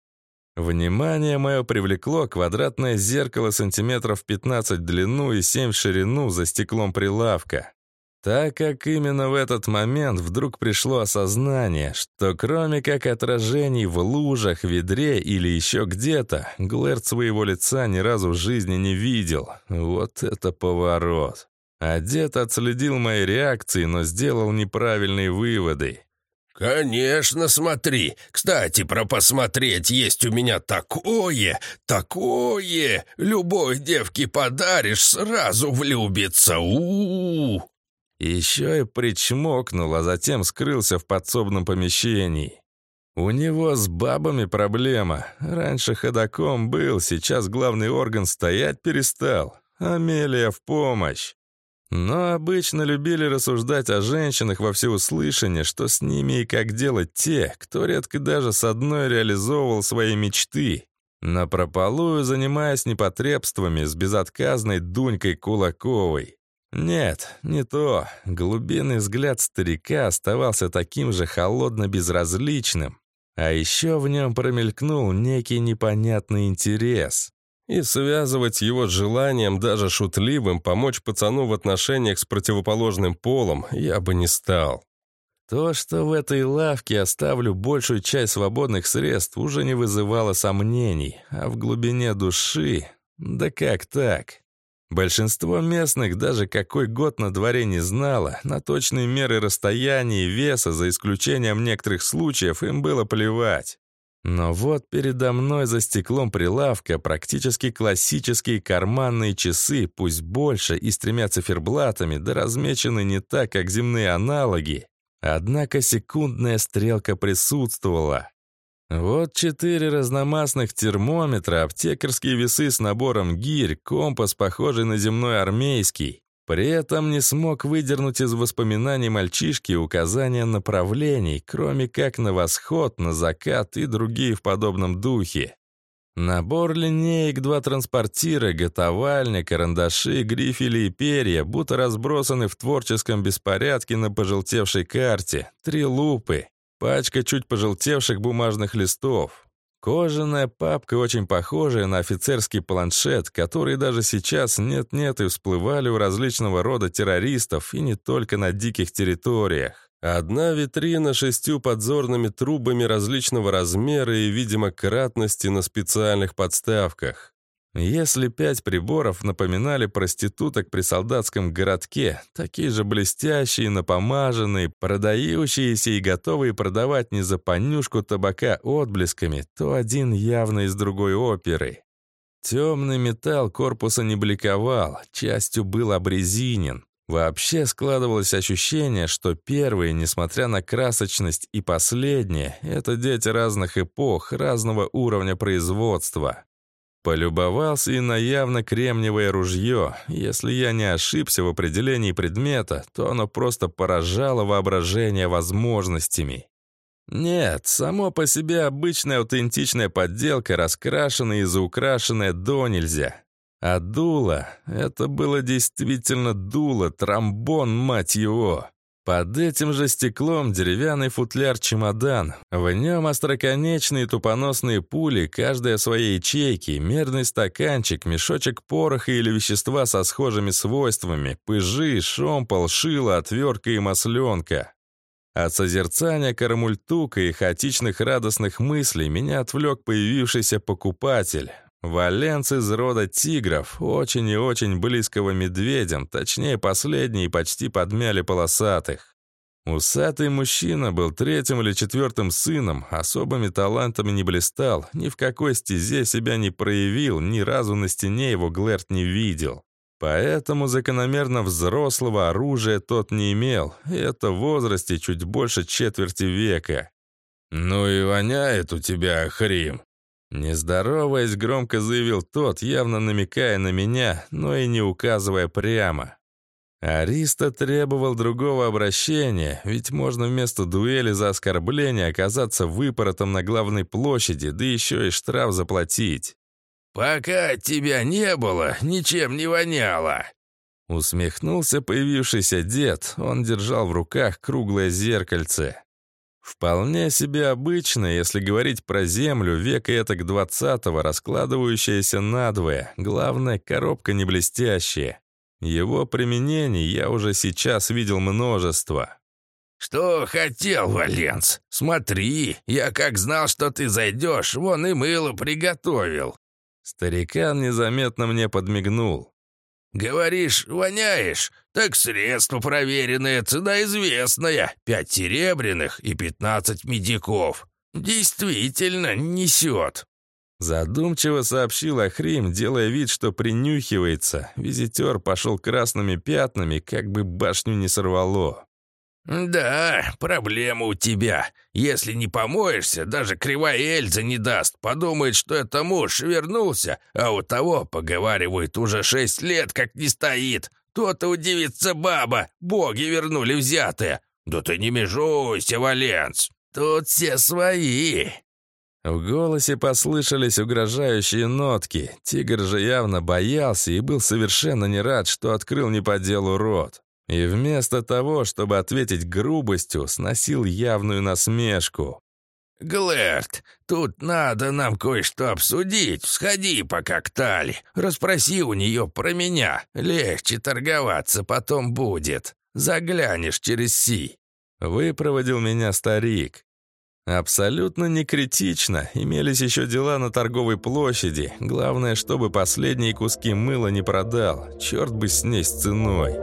Внимание мое привлекло квадратное зеркало сантиметров 15 в длину и 7 в ширину за стеклом прилавка. Так как именно в этот момент вдруг пришло осознание, что кроме как отражений в лужах, ведре или еще где-то, Глэрт своего лица ни разу в жизни не видел. Вот это поворот. А дед отследил мои реакции, но сделал неправильные выводы.
«Конечно, смотри. Кстати, про посмотреть есть у меня такое, такое. Любой девке подаришь, сразу влюбится. У,
Еще и причмокнул, а затем скрылся в подсобном помещении. У него с бабами проблема. Раньше ходаком был, сейчас главный орган стоять перестал. Амелия в помощь. Но обычно любили рассуждать о женщинах во всеуслышание, что с ними и как делать те, кто редко даже с одной реализовывал свои мечты. Напропалую занимаясь непотребствами с безотказной Дунькой Кулаковой. Нет, не то. Глубинный взгляд старика оставался таким же холодно-безразличным. А еще в нем промелькнул некий непонятный интерес. И связывать его с желанием, даже шутливым, помочь пацану в отношениях с противоположным полом я бы не стал. То, что в этой лавке оставлю большую часть свободных средств, уже не вызывало сомнений, а в глубине души... Да как так? Большинство местных даже какой год на дворе не знало, на точные меры расстояния и веса, за исключением некоторых случаев, им было плевать. Но вот передо мной за стеклом прилавка практически классические карманные часы, пусть больше и с тремя циферблатами, да размечены не так, как земные аналоги. Однако секундная стрелка присутствовала. Вот четыре разномастных термометра, аптекарские весы с набором гирь, компас, похожий на земной армейский. При этом не смог выдернуть из воспоминаний мальчишки указания направлений, кроме как на восход, на закат и другие в подобном духе. Набор линеек, два транспортира, готовальня, карандаши, грифели и перья, будто разбросаны в творческом беспорядке на пожелтевшей карте, три лупы, пачка чуть пожелтевших бумажных листов. Кожаная папка, очень похожая на офицерский планшет, который даже сейчас нет-нет и всплывали у различного рода террористов, и не только на диких территориях. Одна витрина шестью подзорными трубами различного размера и, видимо, кратности на специальных подставках. Если пять приборов напоминали проституток при солдатском городке, такие же блестящие, напомаженные, продающиеся и готовые продавать не за понюшку табака отблесками, то один явно из другой оперы. Темный металл корпуса не бликовал, частью был обрезинен, Вообще складывалось ощущение, что первые, несмотря на красочность, и последние — это дети разных эпох, разного уровня производства. Полюбовался и на явно кремниевое ружье. Если я не ошибся в определении предмета, то оно просто поражало воображение возможностями. Нет, само по себе обычная аутентичная подделка, раскрашенная и заукрашенная до нельзя. А дуло — это было действительно дуло, тромбон, мать его. Под этим же стеклом деревянный футляр-чемодан. В нем остроконечные тупоносные пули, каждая своей ячейке, мерный стаканчик, мешочек пороха или вещества со схожими свойствами, пыжи, шомпол, шило, отвертка и масленка. От созерцания карамультука и хаотичных радостных мыслей меня отвлек появившийся покупатель. Валенц из рода тигров, очень и очень близкого медведям, точнее, последние почти подмяли полосатых. Усатый мужчина был третьим или четвертым сыном, особыми талантами не блистал, ни в какой стезе себя не проявил, ни разу на стене его Глэрт не видел. Поэтому закономерно взрослого оружия тот не имел, и это в возрасте чуть больше четверти века. «Ну и воняет у тебя, Хрим», не здороваясь, громко заявил тот, явно намекая на меня, но и не указывая прямо. Ариста требовал другого обращения, ведь можно вместо дуэли за оскорбление оказаться выпоротом на главной площади, да еще и штраф заплатить.
«Пока тебя не было, ничем не воняло!»
Усмехнулся появившийся дед, он держал в руках круглое зеркальце. Вполне себе обычно, если говорить про Землю века этак двадцатого, раскладывающаяся надвое, главное, коробка не блестящая. Его применений я уже сейчас видел множество.
«Что хотел, Валенс? Смотри, я как знал, что ты зайдешь, вон и мыло приготовил».
Старикан незаметно мне подмигнул.
«Говоришь, воняешь? Так средство проверенное, цена известная. Пять серебряных и пятнадцать медиков. Действительно несет».
Задумчиво сообщил Ахрим, делая вид, что принюхивается. Визитер пошел красными пятнами, как бы башню не сорвало.
«Да, проблема у тебя. Если не помоешься, даже кривая Эльза не даст. Подумает, что это муж вернулся, а у того, поговаривают, уже шесть лет как не стоит. То-то удивится баба, боги вернули взятые. Да ты не межуйся, Валенц, тут все свои».
В голосе послышались угрожающие нотки. Тигр же явно боялся и был совершенно не рад, что открыл не по делу рот. И вместо того, чтобы ответить грубостью, сносил явную насмешку.
«Глэрт, тут надо нам кое-что обсудить. Сходи пока к Тали. Расспроси у нее про меня. Легче торговаться потом будет. Заглянешь через Си».
Выпроводил меня старик. Абсолютно не критично. Имелись еще дела на торговой площади. Главное, чтобы последние куски мыла не продал. Черт бы с ней с ценой.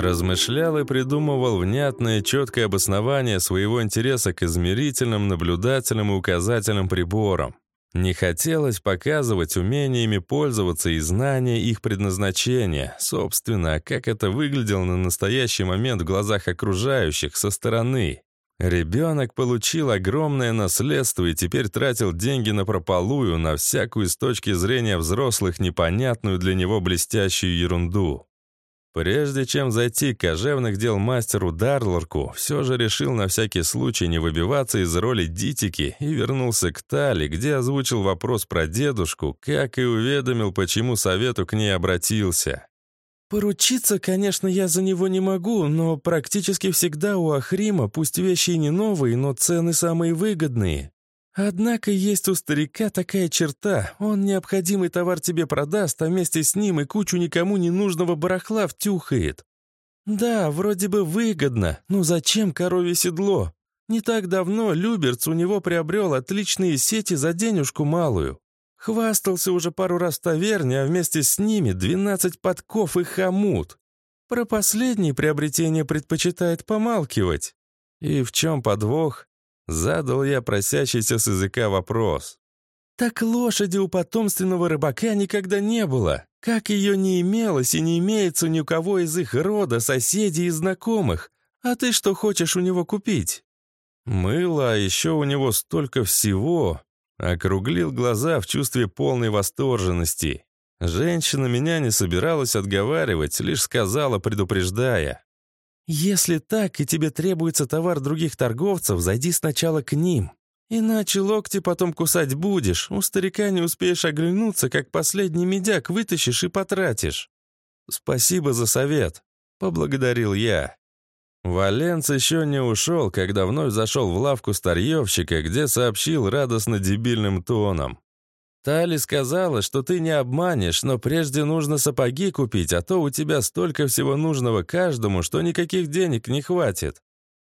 Размышлял и придумывал внятное, четкое обоснование своего интереса к измерительным, наблюдательным и указательным приборам. Не хотелось показывать умениями пользоваться и знания их предназначения. Собственно, как это выглядело на настоящий момент в глазах окружающих со стороны. Ребенок получил огромное наследство и теперь тратил деньги на прополую, на всякую с точки зрения взрослых непонятную для него блестящую ерунду. Прежде чем зайти к кожевных дел мастеру Дарларку, все же решил на всякий случай не выбиваться из роли Дитики и вернулся к Тали, где озвучил вопрос про дедушку, как и уведомил, почему совету к ней обратился.
«Поручиться, конечно, я за него не могу, но практически всегда у Ахрима, пусть вещи и не новые, но цены самые выгодные. Однако есть у старика такая черта. Он необходимый товар тебе продаст, а вместе с ним и кучу никому не нужного барахла втюхает. Да, вроде бы выгодно, но зачем коровье седло? Не так давно Люберц у него приобрел отличные сети за денежку малую. Хвастался уже пару раз в таверне, а вместе с ними 12 подков и хомут. Про последнее приобретение предпочитает помалкивать.
И в чем подвох? Задал я просящийся с языка вопрос.
Так лошади у потомственного рыбака никогда не было. Как ее не имелось и не имеется ни у кого из их рода, соседей и знакомых. А ты что хочешь у него купить?
Мыло, а еще у него столько всего. Округлил глаза в чувстве полной восторженности. Женщина меня не собиралась отговаривать, лишь сказала, предупреждая.
«Если так, и тебе требуется товар других торговцев, зайди сначала к ним. Иначе локти потом кусать будешь, у старика не успеешь оглянуться, как последний медяк вытащишь и потратишь».
«Спасибо за совет», — поблагодарил я. Валенц еще не ушел, когда вновь зашел в лавку старьевщика, где сообщил радостно дебильным тоном. Тали сказала, что ты не обманешь, но прежде нужно сапоги купить, а то у тебя столько всего нужного каждому, что никаких денег не хватит».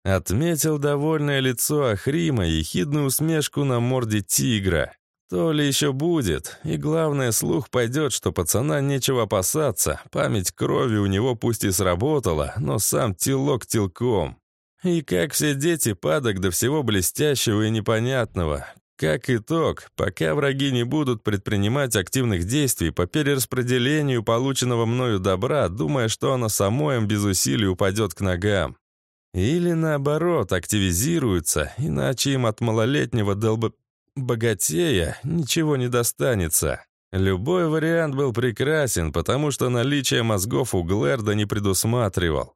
Отметил довольное лицо Ахрима и хидную усмешку на морде тигра. То ли еще будет, и главное, слух пойдет, что пацана нечего опасаться, память крови у него пусть и сработала, но сам телок телком. И как все дети, падок до всего блестящего и непонятного. Как итог, пока враги не будут предпринимать активных действий по перераспределению полученного мною добра, думая, что оно само им без усилий упадет к ногам. Или наоборот, активизируется, иначе им от малолетнего долбо... богатея ничего не достанется. Любой вариант был прекрасен, потому что наличие мозгов у Глэрда не предусматривал.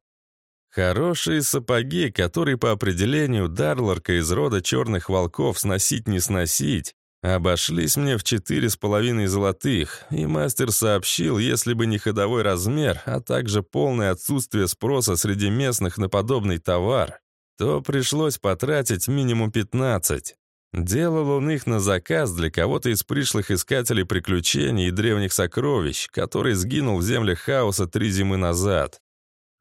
Хорошие сапоги, которые по определению Дарларка из рода черных волков сносить не сносить, обошлись мне в четыре с половиной золотых, и мастер сообщил, если бы не ходовой размер, а также полное отсутствие спроса среди местных на подобный товар, то пришлось потратить минимум 15. Делал он их на заказ для кого-то из пришлых искателей приключений и древних сокровищ, который сгинул в землях хаоса три зимы назад.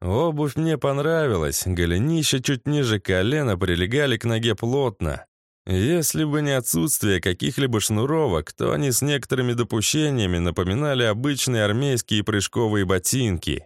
Обувь мне понравилась, голенища чуть ниже колена прилегали к ноге плотно. Если бы не отсутствие каких-либо шнуровок, то они с некоторыми допущениями напоминали обычные армейские прыжковые ботинки.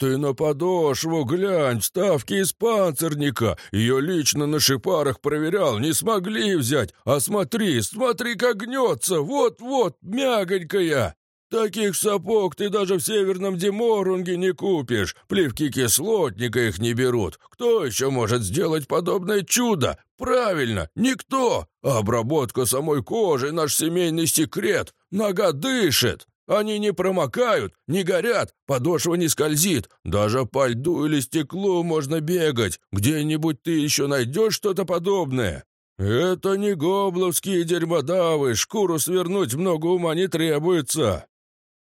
«Ты на подошву глянь, ставки из панцирника. Ее лично на шипарах проверял, не смогли взять. А смотри, смотри, как гнется, вот-вот, мягонькая!» Таких сапог ты даже в Северном Деморунге не купишь. Плевки кислотника их не берут. Кто еще может сделать подобное чудо? Правильно, никто. Обработка самой кожи — наш семейный секрет. Нога дышит. Они не промокают, не горят, подошва не скользит. Даже по льду или стеклу можно бегать. Где-нибудь ты еще найдешь что-то подобное. Это не гобловские дерьмодавы, шкуру свернуть много ума не требуется.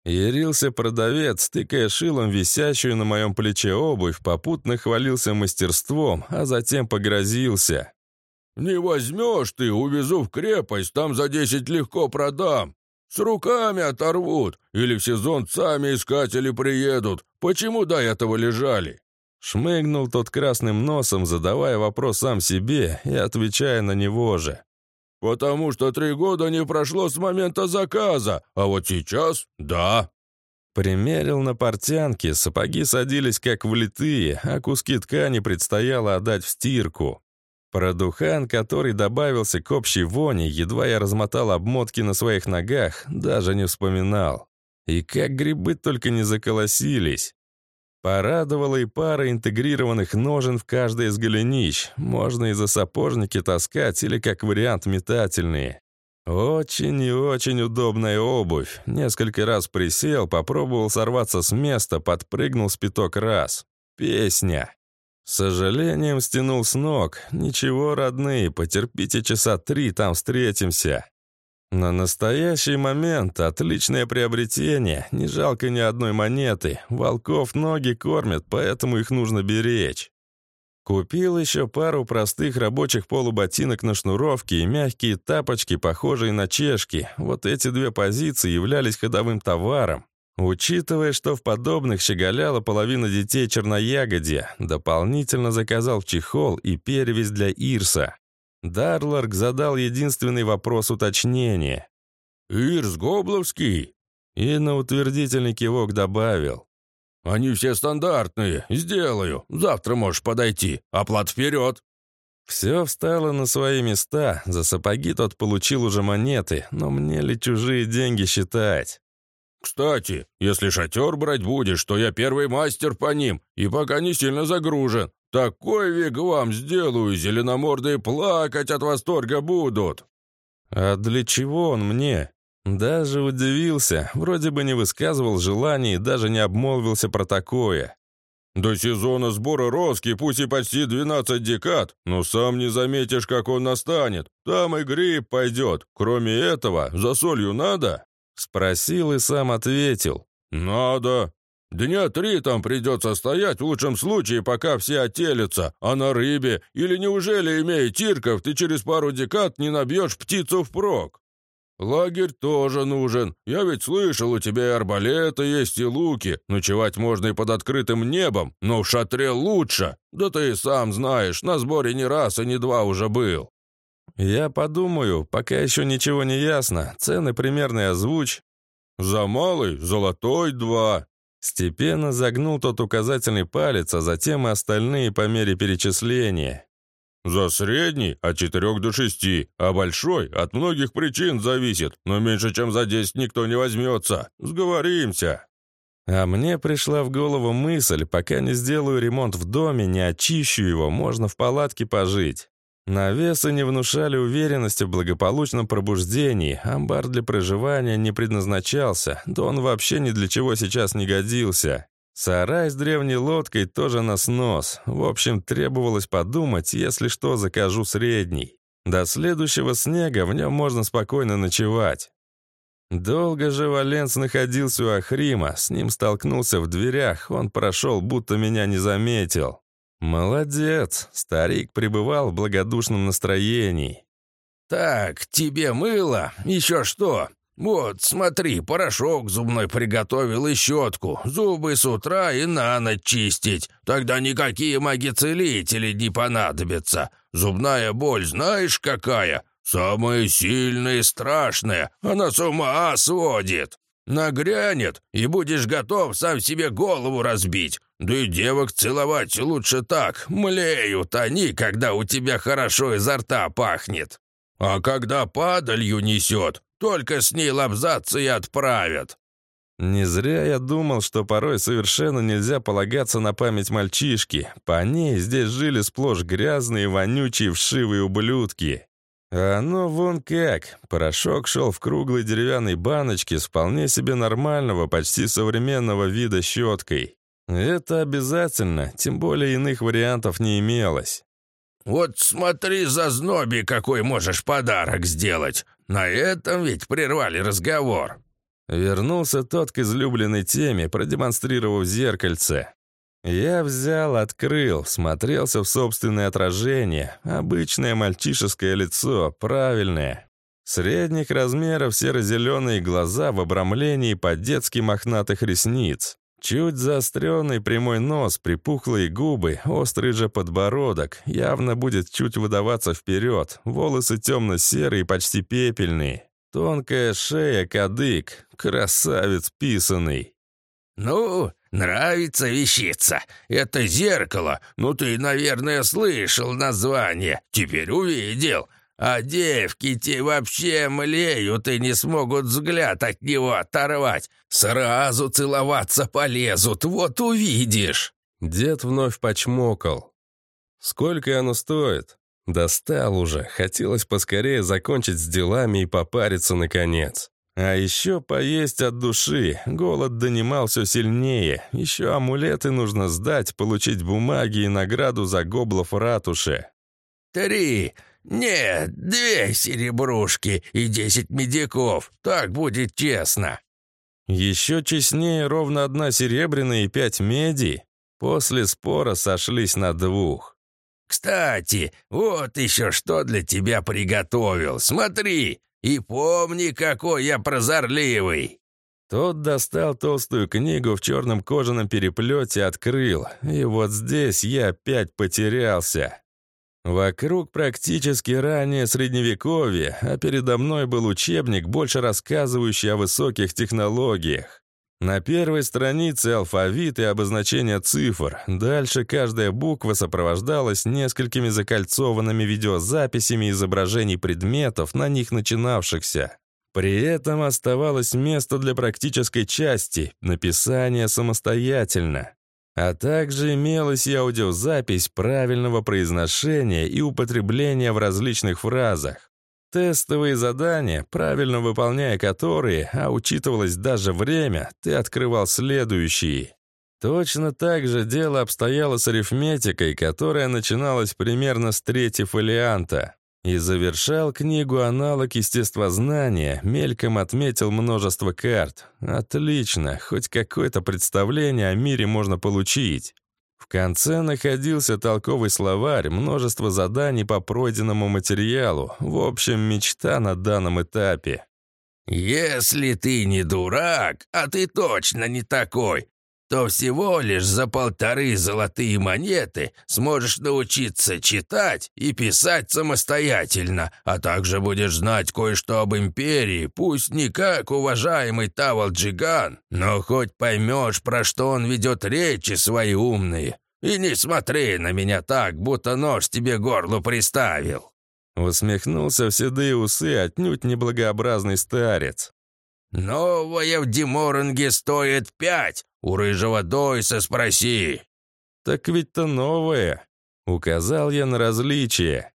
Ярился продавец, тыкая шилом висящую на моем плече обувь, попутно хвалился мастерством, а затем погрозился.
«Не возьмешь ты, увезу в крепость, там за десять легко продам. С руками оторвут, или в сезон сами искатели приедут. Почему до этого лежали?»
Шмыгнул тот красным носом, задавая вопрос сам себе и отвечая на него же.
«Потому что три года не прошло с момента заказа, а вот сейчас — да».
Примерил на портянке, сапоги садились как влитые, а куски ткани предстояло отдать в стирку. Про духан, который добавился к общей воне, едва я размотал обмотки на своих ногах, даже не вспоминал. И как грибы только не заколосились. Порадовала и пара интегрированных ножен в каждой из голенищ. Можно и за сапожники таскать, или как вариант метательные. Очень и очень удобная обувь. Несколько раз присел, попробовал сорваться с места, подпрыгнул с пяток раз. Песня. С сожалением стянул с ног. Ничего, родные, потерпите часа три, там встретимся. На настоящий момент отличное приобретение, не жалко ни одной монеты. Волков ноги кормят, поэтому их нужно беречь. Купил еще пару простых рабочих полуботинок на шнуровке и мягкие тапочки, похожие на чешки. Вот эти две позиции являлись ходовым товаром. Учитывая, что в подобных щеголяла половина детей черноягодья, дополнительно заказал чехол и перевязь для Ирса. Дарларк задал единственный вопрос уточнения.
«Ирс Гобловский?»
И на утвердительный кивок добавил.
«Они все стандартные. Сделаю. Завтра можешь подойти. Оплат вперед!»
Все встало на свои места. За сапоги тот получил уже монеты, но мне ли чужие деньги считать?
«Кстати, если шатер брать будешь, то я первый мастер по ним, и пока не сильно загружен. Такой век вам сделаю, зеленомордые плакать от восторга будут!»
«А для чего он мне?» Даже удивился, вроде бы не высказывал желаний и даже не обмолвился про такое.
«До сезона сбора роски пусть и почти 12 декад, но сам не заметишь, как он настанет. Там и гриб пойдет. Кроме этого, за солью надо?»
Спросил и сам ответил.
«Надо. Дня три там придется стоять, в лучшем случае, пока все отелятся, а на рыбе. Или неужели, имея тирков, ты через пару декад не набьешь птицу впрок?» «Лагерь тоже нужен. Я ведь слышал, у тебя и арбалеты есть, и луки. Ночевать можно и под открытым небом, но в шатре лучше. Да ты и сам знаешь, на сборе не раз и не два уже был».
«Я подумаю, пока еще ничего не ясно. Цены примерные озвучь».
«За малый, золотой два».
Степенно загнул тот указательный палец, а затем и остальные по мере перечисления.
«За средний от четырех до шести, а большой от многих причин зависит, но меньше чем за десять никто не возьмется. Сговоримся».
А мне пришла в голову мысль, пока не сделаю ремонт в доме, не очищу его, можно в палатке пожить. Навесы не внушали уверенности в благополучном пробуждении, амбар для проживания не предназначался, да он вообще ни для чего сейчас не годился. Сарай с древней лодкой тоже на снос. В общем, требовалось подумать, если что, закажу средний. До следующего снега в нем можно спокойно ночевать. Долго же Валенс находился у Ахрима, с ним столкнулся в дверях, он прошел, будто меня не заметил. Молодец, старик пребывал в благодушном настроении.
«Так, тебе мыло? Еще что? «Вот, смотри, порошок зубной приготовил и щетку. Зубы с утра и на ночь чистить. Тогда никакие маги-целители не понадобятся. Зубная боль знаешь какая? Самая сильная и страшная. Она с ума сводит. Нагрянет, и будешь готов сам себе голову разбить. Да и девок целовать лучше так. Млеют они, когда у тебя хорошо изо рта пахнет. А когда падалью несет, только с ней лобзаться и отправят».
Не зря я думал, что порой совершенно нельзя полагаться на память мальчишки. По ней здесь жили сплошь грязные, вонючие, вшивые ублюдки. А оно вон как. Порошок шел в круглой деревянной баночке с вполне себе нормального, почти современного вида щеткой. Это обязательно, тем более иных вариантов не имелось.
«Вот смотри за зноби, какой можешь подарок сделать. На этом ведь прервали разговор».
Вернулся тот к излюбленной теме, продемонстрировав зеркальце. Я взял, открыл, смотрелся в собственное отражение. Обычное мальчишеское лицо, правильное. Средних размеров серо-зеленые глаза в обрамлении по-детски мохнатых ресниц. Чуть заостренный прямой нос, припухлые губы, острый же подбородок. Явно будет чуть выдаваться вперед. Волосы темно-серые, почти пепельные. Тонкая шея, кадык. Красавец писанный. «Ну, нравится вещица. Это зеркало. Ну, ты, наверное, слышал название. Теперь увидел. А девки те вообще млеют и не смогут взгляд от него оторвать. Сразу целоваться полезут, вот увидишь».
Дед вновь почмокал. «Сколько оно стоит?» Достал уже, хотелось поскорее закончить с делами и попариться наконец. А еще поесть от души, голод донимал все сильнее. Еще амулеты нужно сдать, получить бумаги и награду за гоблов ратуши.
«Три! Нет, две серебрушки и десять медиков. Так будет честно».
Еще честнее ровно одна серебряная и пять меди. После спора сошлись на двух.
«Кстати, вот еще что для тебя приготовил. Смотри, и помни, какой я прозорливый!»
Тот достал толстую книгу в черном кожаном переплете, открыл. И вот здесь я опять потерялся. Вокруг практически ранее средневековье, а передо мной был учебник, больше рассказывающий о высоких технологиях. На первой странице алфавит и обозначение цифр. Дальше каждая буква сопровождалась несколькими закольцованными видеозаписями изображений предметов, на них начинавшихся. При этом оставалось место для практической части, написания самостоятельно. А также имелась и аудиозапись правильного произношения и употребления в различных фразах. Тестовые задания, правильно выполняя которые, а учитывалось даже время, ты открывал следующие. Точно так же дело обстояло с арифметикой, которая начиналась примерно с третьей фолианта. И завершал книгу аналог естествознания, мельком отметил множество карт. Отлично, хоть какое-то представление о мире можно получить. В конце находился толковый словарь, множество заданий по пройденному материалу. В общем, мечта на данном этапе.
«Если ты не дурак, а ты точно не такой, то всего лишь за полторы золотые монеты сможешь научиться читать и писать самостоятельно, а также будешь знать кое-что об империи, пусть не как уважаемый Тавал Джиган, но хоть поймешь, про что он ведет речи свои умные. И не смотри на меня так, будто нож тебе горло приставил».
Усмехнулся в седые усы отнюдь неблагообразный старец.
«Новая в Диморинге стоит пять, у рыжего Дойса спроси».
«Так ведь-то новое», — указал я на различие.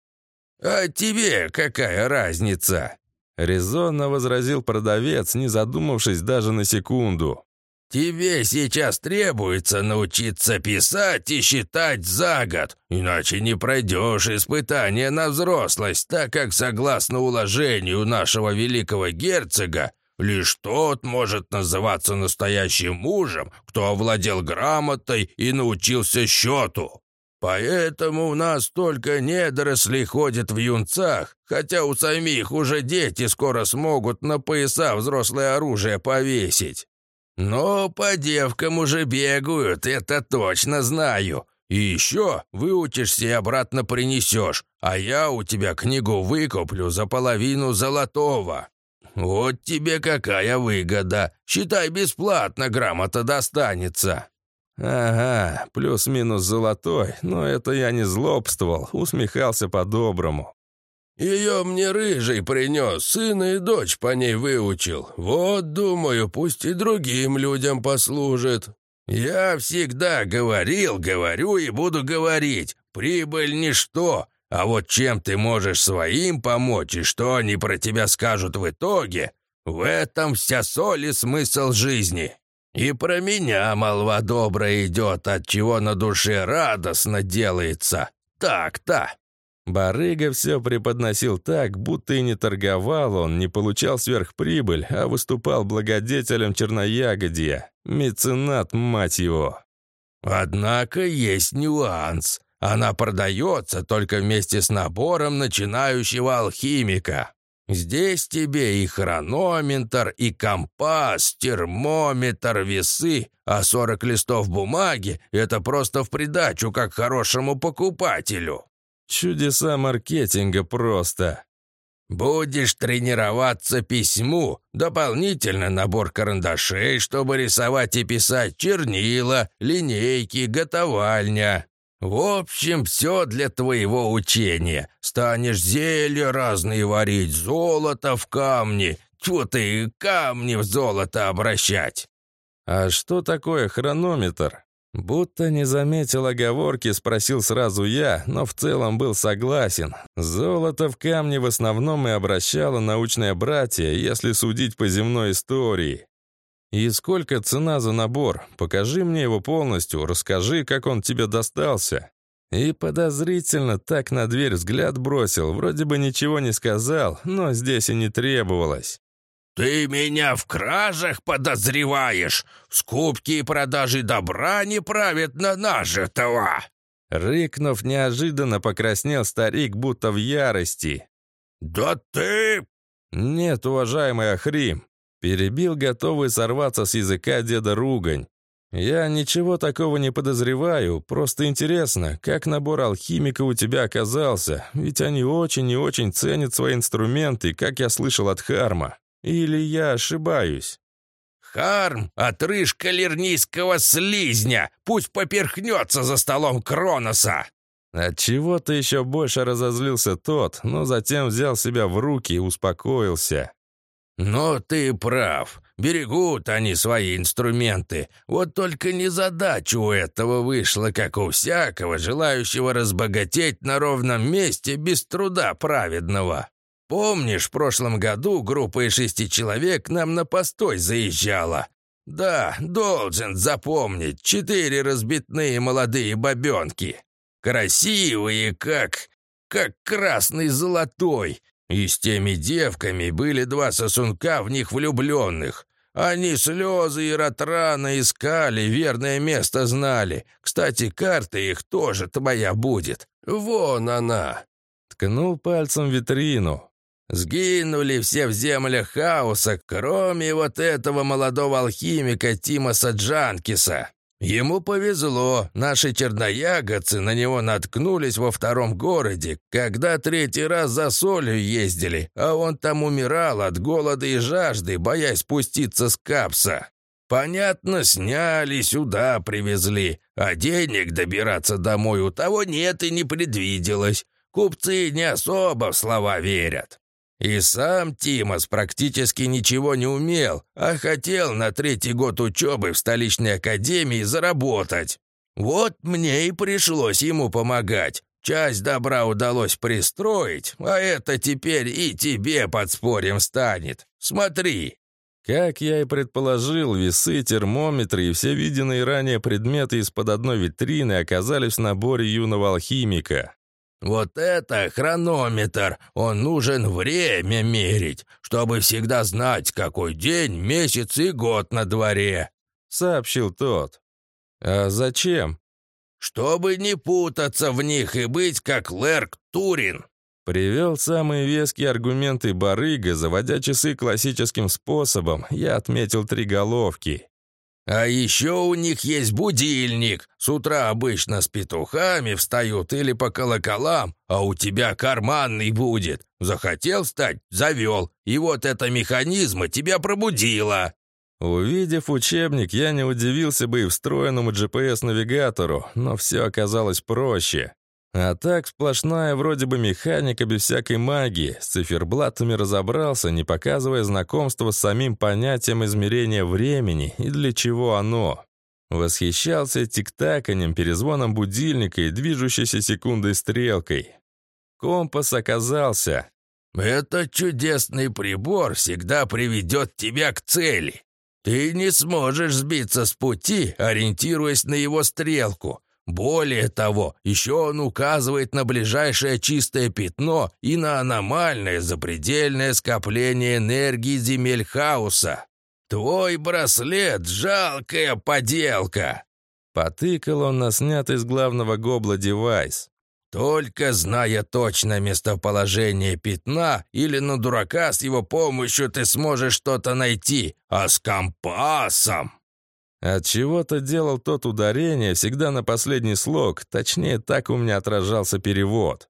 «А тебе какая разница?»
— резонно возразил продавец, не задумавшись даже на секунду.
«Тебе сейчас требуется научиться писать и считать за год, иначе не пройдешь испытание на взрослость, так как, согласно уложению нашего великого герцога, Лишь тот может называться настоящим мужем, кто овладел грамотой и научился счету. Поэтому у нас только недоросли ходят в юнцах, хотя у самих уже дети скоро смогут на пояса взрослое оружие повесить. Но по девкам уже бегают, это точно знаю. И еще выучишься и обратно принесешь, а я у тебя книгу выкуплю за половину золотого. «Вот тебе какая выгода! Считай, бесплатно грамота достанется!»
«Ага, плюс-минус золотой, но это я не злобствовал, усмехался по-доброму».
«Ее мне рыжий принес, сына и дочь по ней выучил. Вот, думаю, пусть и другим людям послужит. Я всегда говорил, говорю и буду говорить. Прибыль – ничто, а вот чем ты можешь своим помочь и что они про тебя скажут в итоге, в этом вся соль и смысл жизни. И про меня молва добрая идет, от чего на душе радостно делается. Так-то».
Барыга все преподносил так, будто и не торговал он, не получал сверхприбыль, а выступал благодетелем черноягодья. Меценат, мать его.
«Однако есть нюанс. Она продается только вместе с набором начинающего алхимика. Здесь тебе и хронометр, и компас, термометр, весы, а 40 листов бумаги — это просто в придачу, как хорошему покупателю».
Чудеса маркетинга просто.
Будешь тренироваться письму, дополнительно набор карандашей, чтобы рисовать и писать, чернила, линейки, готовальня. В общем, все для твоего учения. Станешь зелья разные варить, золото в камни. Тьфу ты, камни в золото обращать.
А что такое хронометр? Будто не заметил оговорки, спросил сразу я, но в целом был согласен. Золото в камне в основном и обращало научное братье, если судить по земной истории. И сколько цена за набор? Покажи мне его полностью, расскажи, как он тебе достался. И подозрительно так на дверь взгляд бросил, вроде бы ничего не сказал, но здесь и не требовалось.
«Ты меня в кражах подозреваешь? Скупки и продажи добра не правят на нажитого!»
Рыкнув, неожиданно покраснел старик, будто в ярости.
«Да ты...»
«Нет, уважаемый Ахрим!» Перебил, готовый сорваться с языка деда ругань. «Я ничего такого не подозреваю, просто интересно, как набор алхимика у тебя оказался, ведь они очень и очень ценят свои инструменты, как я слышал от Харма». Или я ошибаюсь?»
«Харм — отрыжка лирнийского слизня! Пусть поперхнется за столом Кроноса!»
Отчего-то еще больше разозлился тот, но затем взял себя в руки и успокоился.
«Но ты прав. Берегут они свои инструменты. Вот только незадача у этого вышла, как у всякого, желающего разбогатеть на ровном месте без труда праведного. Помнишь, в прошлом году группа из шести человек нам на постой заезжала? Да, должен запомнить, четыре разбитные молодые бабенки. Красивые, как... как красный золотой. И с теми девками были два сосунка в них влюбленных. Они слезы и ротрана искали, верное место знали. Кстати, карта их тоже твоя будет. Вон она!»
Ткнул пальцем в витрину.
Сгинули все в землях хаоса, кроме вот этого молодого алхимика Тимоса Джанкиса. Ему повезло, наши черноягодцы на него наткнулись во втором городе, когда третий раз за солью ездили, а он там умирал от голода и жажды, боясь спуститься с капса. Понятно, сняли, сюда привезли, а денег добираться домой у того нет и не предвиделось. Купцы не особо в слова верят. И сам Тимос практически ничего не умел, а хотел на третий год учебы в столичной академии заработать. Вот мне и пришлось ему помогать. Часть добра удалось пристроить, а это теперь и тебе подспорьем станет. Смотри».
Как я и предположил, весы, термометры и все виденные ранее предметы из-под одной витрины оказались в наборе юного алхимика.
«Вот это хронометр! Он нужен время мерить, чтобы всегда знать, какой день, месяц и год на дворе», —
сообщил тот. «А зачем?»
«Чтобы не путаться в них и быть как Лерк Турин»,
Привел самые веские аргументы барыга, заводя часы классическим способом, я отметил три головки.
А еще у них есть будильник. С утра обычно с петухами встают или по колоколам, а у тебя карманный будет. Захотел встать — завел. И вот это механизма тебя пробудило».
Увидев учебник, я не удивился бы и встроенному GPS-навигатору, но все оказалось проще. А так сплошная вроде бы механика без всякой магии. С циферблатами разобрался, не показывая знакомства с самим понятием измерения времени и для чего оно. Восхищался тиктаканем, перезвоном будильника и движущейся секундой стрелкой. Компас оказался.
«Это чудесный прибор всегда приведет тебя к цели. Ты не сможешь сбиться с пути, ориентируясь на его стрелку. Более того, еще он указывает на ближайшее чистое пятно и на аномальное запредельное скопление энергии земель хаоса. Твой браслет — жалкая поделка!»
Потыкал он на снятый с главного гобла девайс.
«Только зная точно местоположение пятна или на дурака с его помощью ты сможешь что-то найти, а с компасом...»
От чего-то делал тот ударение всегда на последний слог, точнее, так у меня отражался перевод.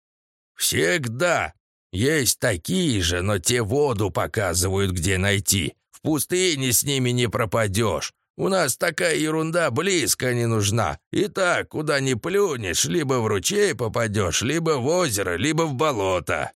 «Всегда!
Есть такие же, но те воду показывают, где найти. В пустыне с ними не пропадешь. У нас такая ерунда близко не нужна. И так, куда ни плюнешь, либо в ручей попадешь, либо в озеро, либо в болото».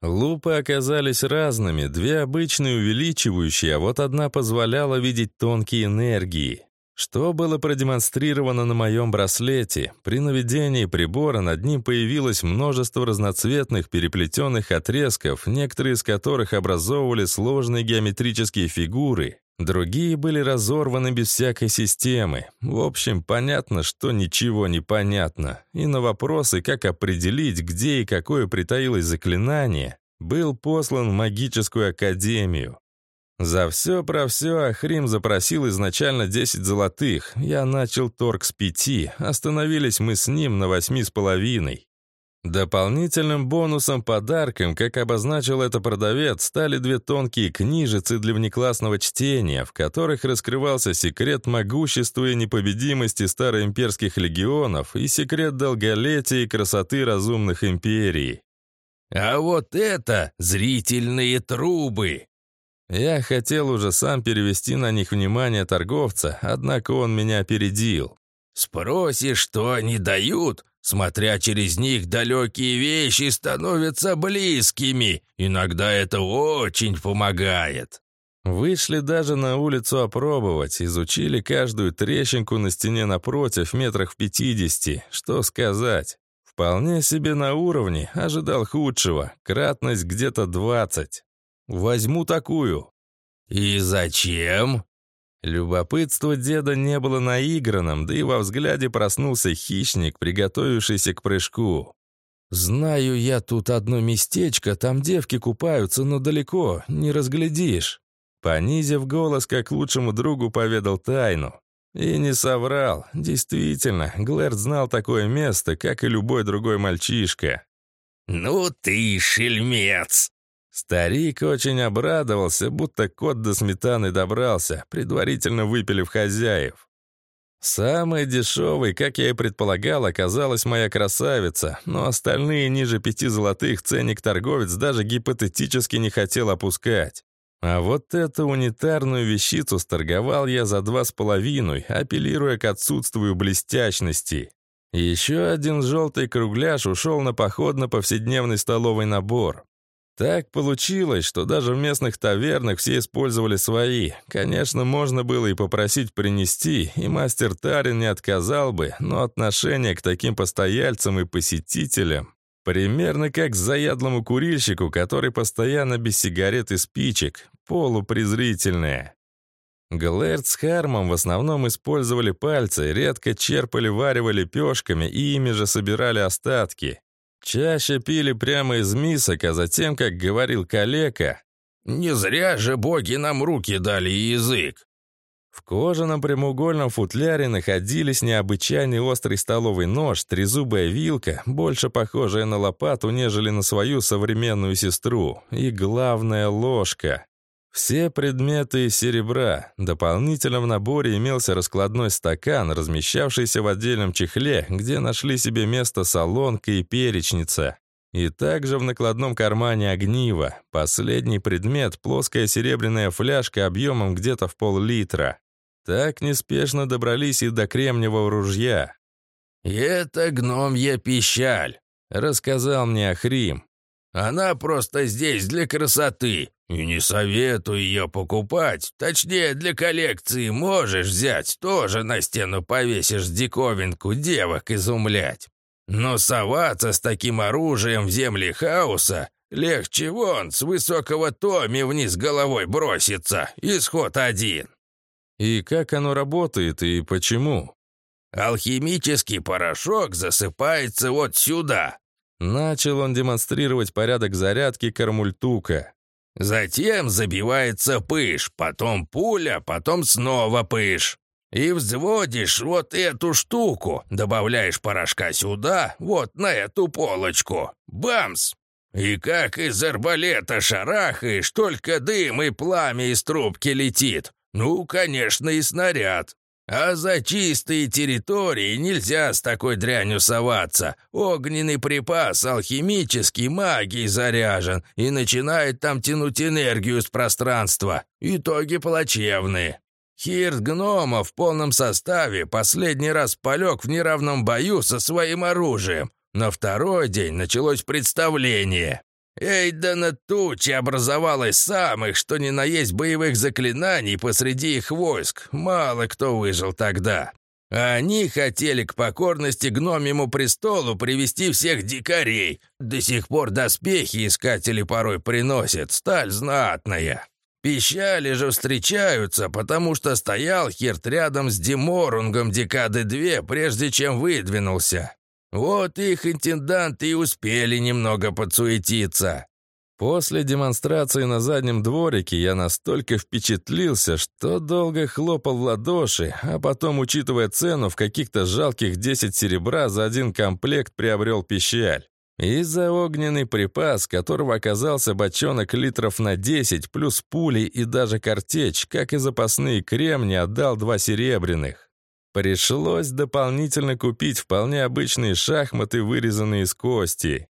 Лупы оказались разными, две обычные увеличивающие, а вот одна позволяла видеть тонкие энергии. Что было продемонстрировано на моем браслете? При наведении прибора над ним появилось множество разноцветных переплетенных отрезков, некоторые из которых образовывали сложные геометрические фигуры, другие были разорваны без всякой системы. В общем, понятно, что ничего не понятно. И на вопросы, как определить, где и какое притаилось заклинание, был послан в магическую академию. За все про все Ахрим запросил изначально 10 золотых. Я начал торг с пяти. Остановились мы с ним на восьми с половиной. Дополнительным бонусом-подарком, как обозначил это продавец, стали две тонкие книжицы для внеклассного чтения, в которых раскрывался секрет могущества и непобедимости староимперских легионов и секрет долголетия и красоты разумных империй.
«А вот это зрительные трубы!»
Я хотел уже сам перевести на них внимание торговца, однако он меня опередил.
«Спросишь, что они дают? Смотря через них, далекие вещи становятся близкими. Иногда это очень помогает».
Вышли даже на улицу опробовать, изучили каждую трещинку на стене напротив, метрах в пятидесяти. Что сказать? Вполне себе на уровне, ожидал худшего. Кратность где-то двадцать. Возьму такую».
«И зачем?»
Любопытство деда не было наигранным, да и во взгляде проснулся хищник, приготовившийся к прыжку. «Знаю я тут одно местечко, там девки купаются, но далеко, не разглядишь». Понизив голос, как лучшему другу поведал тайну. И не соврал. Действительно, Глэрд знал такое место, как и любой другой мальчишка.
«Ну ты шельмец!»
Старик очень обрадовался, будто кот до сметаны добрался, предварительно выпилив хозяев. Самой дешевой, как я и предполагал, оказалась моя красавица, но остальные ниже пяти золотых ценник торговец даже гипотетически не хотел опускать. А вот эту унитарную вещицу сторговал я за два с половиной, апеллируя к отсутствию блестящности. Еще один желтый кругляш ушел на походно-повседневный столовый набор. Так получилось, что даже в местных тавернах все использовали свои. Конечно, можно было и попросить принести, и мастер Тарин не отказал бы, но отношение к таким постояльцам и посетителям примерно как к заядлому курильщику, который постоянно без сигарет и спичек, полупрезрительное. Глэрд с Хармом в основном использовали пальцы, редко черпали варево лепешками и ими же собирали остатки. Чаще пили прямо из мисок, а затем, как говорил калека,
«Не зря же боги нам руки дали и язык».
В кожаном прямоугольном футляре находились необычайный острый столовый нож, трезубая вилка, больше похожая на лопату, нежели на свою современную сестру, и главная ложка. Все предметы серебра. Дополнительно в наборе имелся раскладной стакан, размещавшийся в отдельном чехле, где нашли себе место солонка и перечница. И также в накладном кармане огниво. Последний предмет — плоская серебряная фляжка объемом где-то в пол-литра. Так неспешно добрались и до кремниевого ружья.
«Это гномья пищаль», —
рассказал мне Ахрим.
Она просто здесь для красоты. И не советую ее покупать. Точнее, для коллекции можешь взять. Тоже на стену повесишь диковинку девок изумлять. Но соваться с таким оружием в земли хаоса легче вон с высокого томи вниз головой броситься. Исход один.
И как оно работает и почему?
Алхимический порошок засыпается вот сюда,
Начал он демонстрировать порядок зарядки кармультука.
Затем забивается пыш, потом пуля, потом снова пыш. И взводишь вот эту штуку, добавляешь порошка сюда, вот на эту полочку. Бамс! И как из арбалета шарахаешь, только дым и пламя из трубки летит. Ну, конечно, и снаряд. А за чистые территории нельзя с такой дрянью соваться. Огненный припас алхимический магией заряжен и начинает там тянуть энергию с пространства. Итоги плачевные. Хирт гнома в полном составе последний раз полег в неравном бою со своим оружием. На второй день началось представление. Эйдана туча образовалась самых, что ни на есть боевых заклинаний посреди их войск. Мало кто выжил тогда. Они хотели к покорности гномьему престолу привести всех дикарей. До сих пор доспехи искатели порой приносят, сталь знатная. Пищали же встречаются, потому что стоял Хирт рядом с Диморунгом декады две, прежде чем выдвинулся. Вот их интенданты и успели немного подсуетиться.
После демонстрации на заднем дворике я настолько впечатлился, что долго хлопал в ладоши, а потом, учитывая цену, в каких-то жалких 10 серебра за один комплект приобрел пищаль. И за огненный припас, которого оказался бочонок литров на 10, плюс пули и даже картечь, как и запасные кремни, отдал два серебряных. Пришлось дополнительно купить вполне обычные шахматы, вырезанные из кости.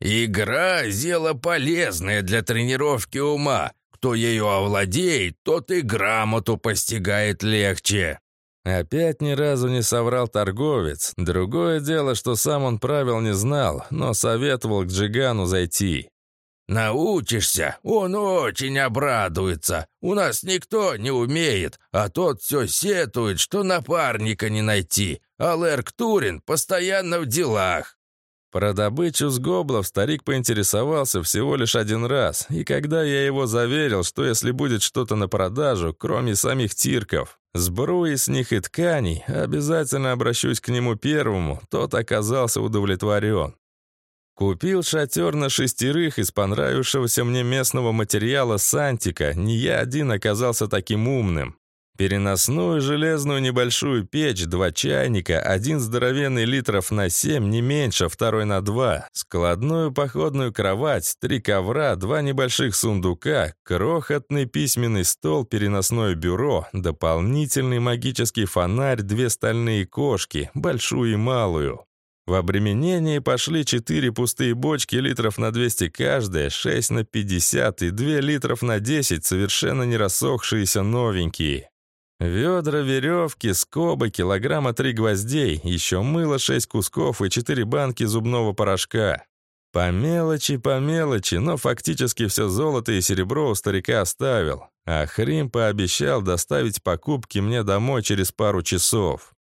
«Игра — дело полезное для тренировки ума. Кто ею овладеет, тот и грамоту постигает легче».
Опять ни разу не соврал торговец. Другое дело, что сам он правил не знал, но советовал к Джигану зайти.
Научишься, он очень обрадуется. У нас никто не умеет, а тот все сетует, что напарника не найти. А Лерк Турин постоянно в делах».
Про добычу с гоблов старик поинтересовался всего лишь один раз, и когда я его заверил, что если будет что-то на продажу, кроме самих тирков, сбруи с них и тканей, обязательно обращусь к нему первому, тот оказался удовлетворен. Купил шатер на шестерых из понравившегося мне местного материала сантика, не я один оказался таким умным. Переносную железную небольшую печь, два чайника, один здоровенный литров на семь, не меньше, второй на два, складную походную кровать, три ковра, два небольших сундука, крохотный письменный стол, переносное бюро, дополнительный магический фонарь, две стальные кошки, большую и малую. В обременении пошли 4 пустые бочки литров на 200 каждая, 6 на 50 и 2 литров на 10, совершенно не рассохшиеся новенькие. Ведра, веревки, скобы, килограмма 3 гвоздей, еще мыло 6 кусков и 4 банки зубного порошка. По мелочи, по мелочи, но фактически все золото и серебро у старика оставил, а Хрим пообещал доставить покупки мне домой через пару часов.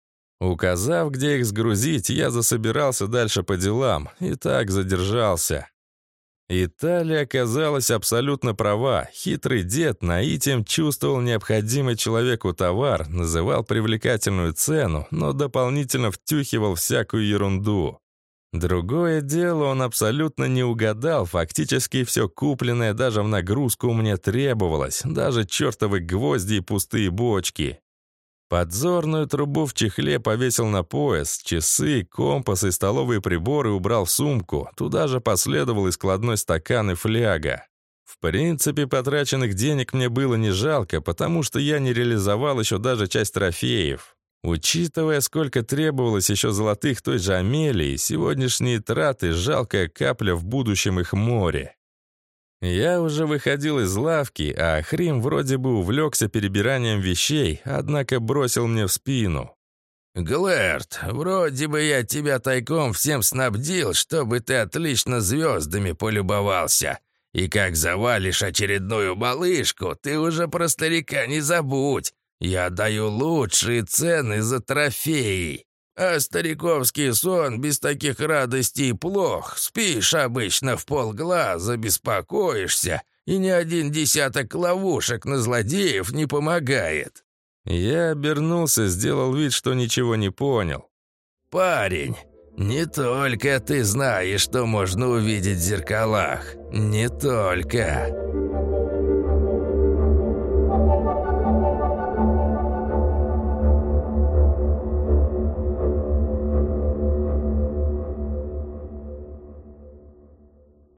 Указав, где их сгрузить, я засобирался дальше по делам, и так задержался. Италия оказалась абсолютно права. Хитрый дед наитием чувствовал необходимый человеку товар, называл привлекательную цену, но дополнительно втюхивал всякую ерунду. Другое дело, он абсолютно не угадал, фактически все купленное даже в нагрузку мне требовалось, даже чертовы гвозди и пустые бочки. Подзорную трубу в чехле повесил на пояс, часы, компас и столовые приборы убрал в сумку, туда же последовал и складной стакан и фляга. В принципе, потраченных денег мне было не жалко, потому что я не реализовал еще даже часть трофеев. Учитывая, сколько требовалось еще золотых той же Амелии, сегодняшние траты — жалкая капля в будущем их море. Я уже выходил из лавки, а Хрим вроде бы увлекся перебиранием вещей, однако бросил мне в спину.
«Глэрт, вроде бы я тебя тайком всем снабдил, чтобы ты отлично звездами полюбовался. И как завалишь очередную малышку, ты уже про старика не забудь. Я даю лучшие цены за трофеи. А стариковский сон без таких радостей плох. Спишь обычно в полглаза, беспокоишься, и ни один десяток ловушек на злодеев не помогает».
Я обернулся, сделал вид, что ничего не понял.
«Парень, не только ты знаешь, что можно увидеть в зеркалах. Не только».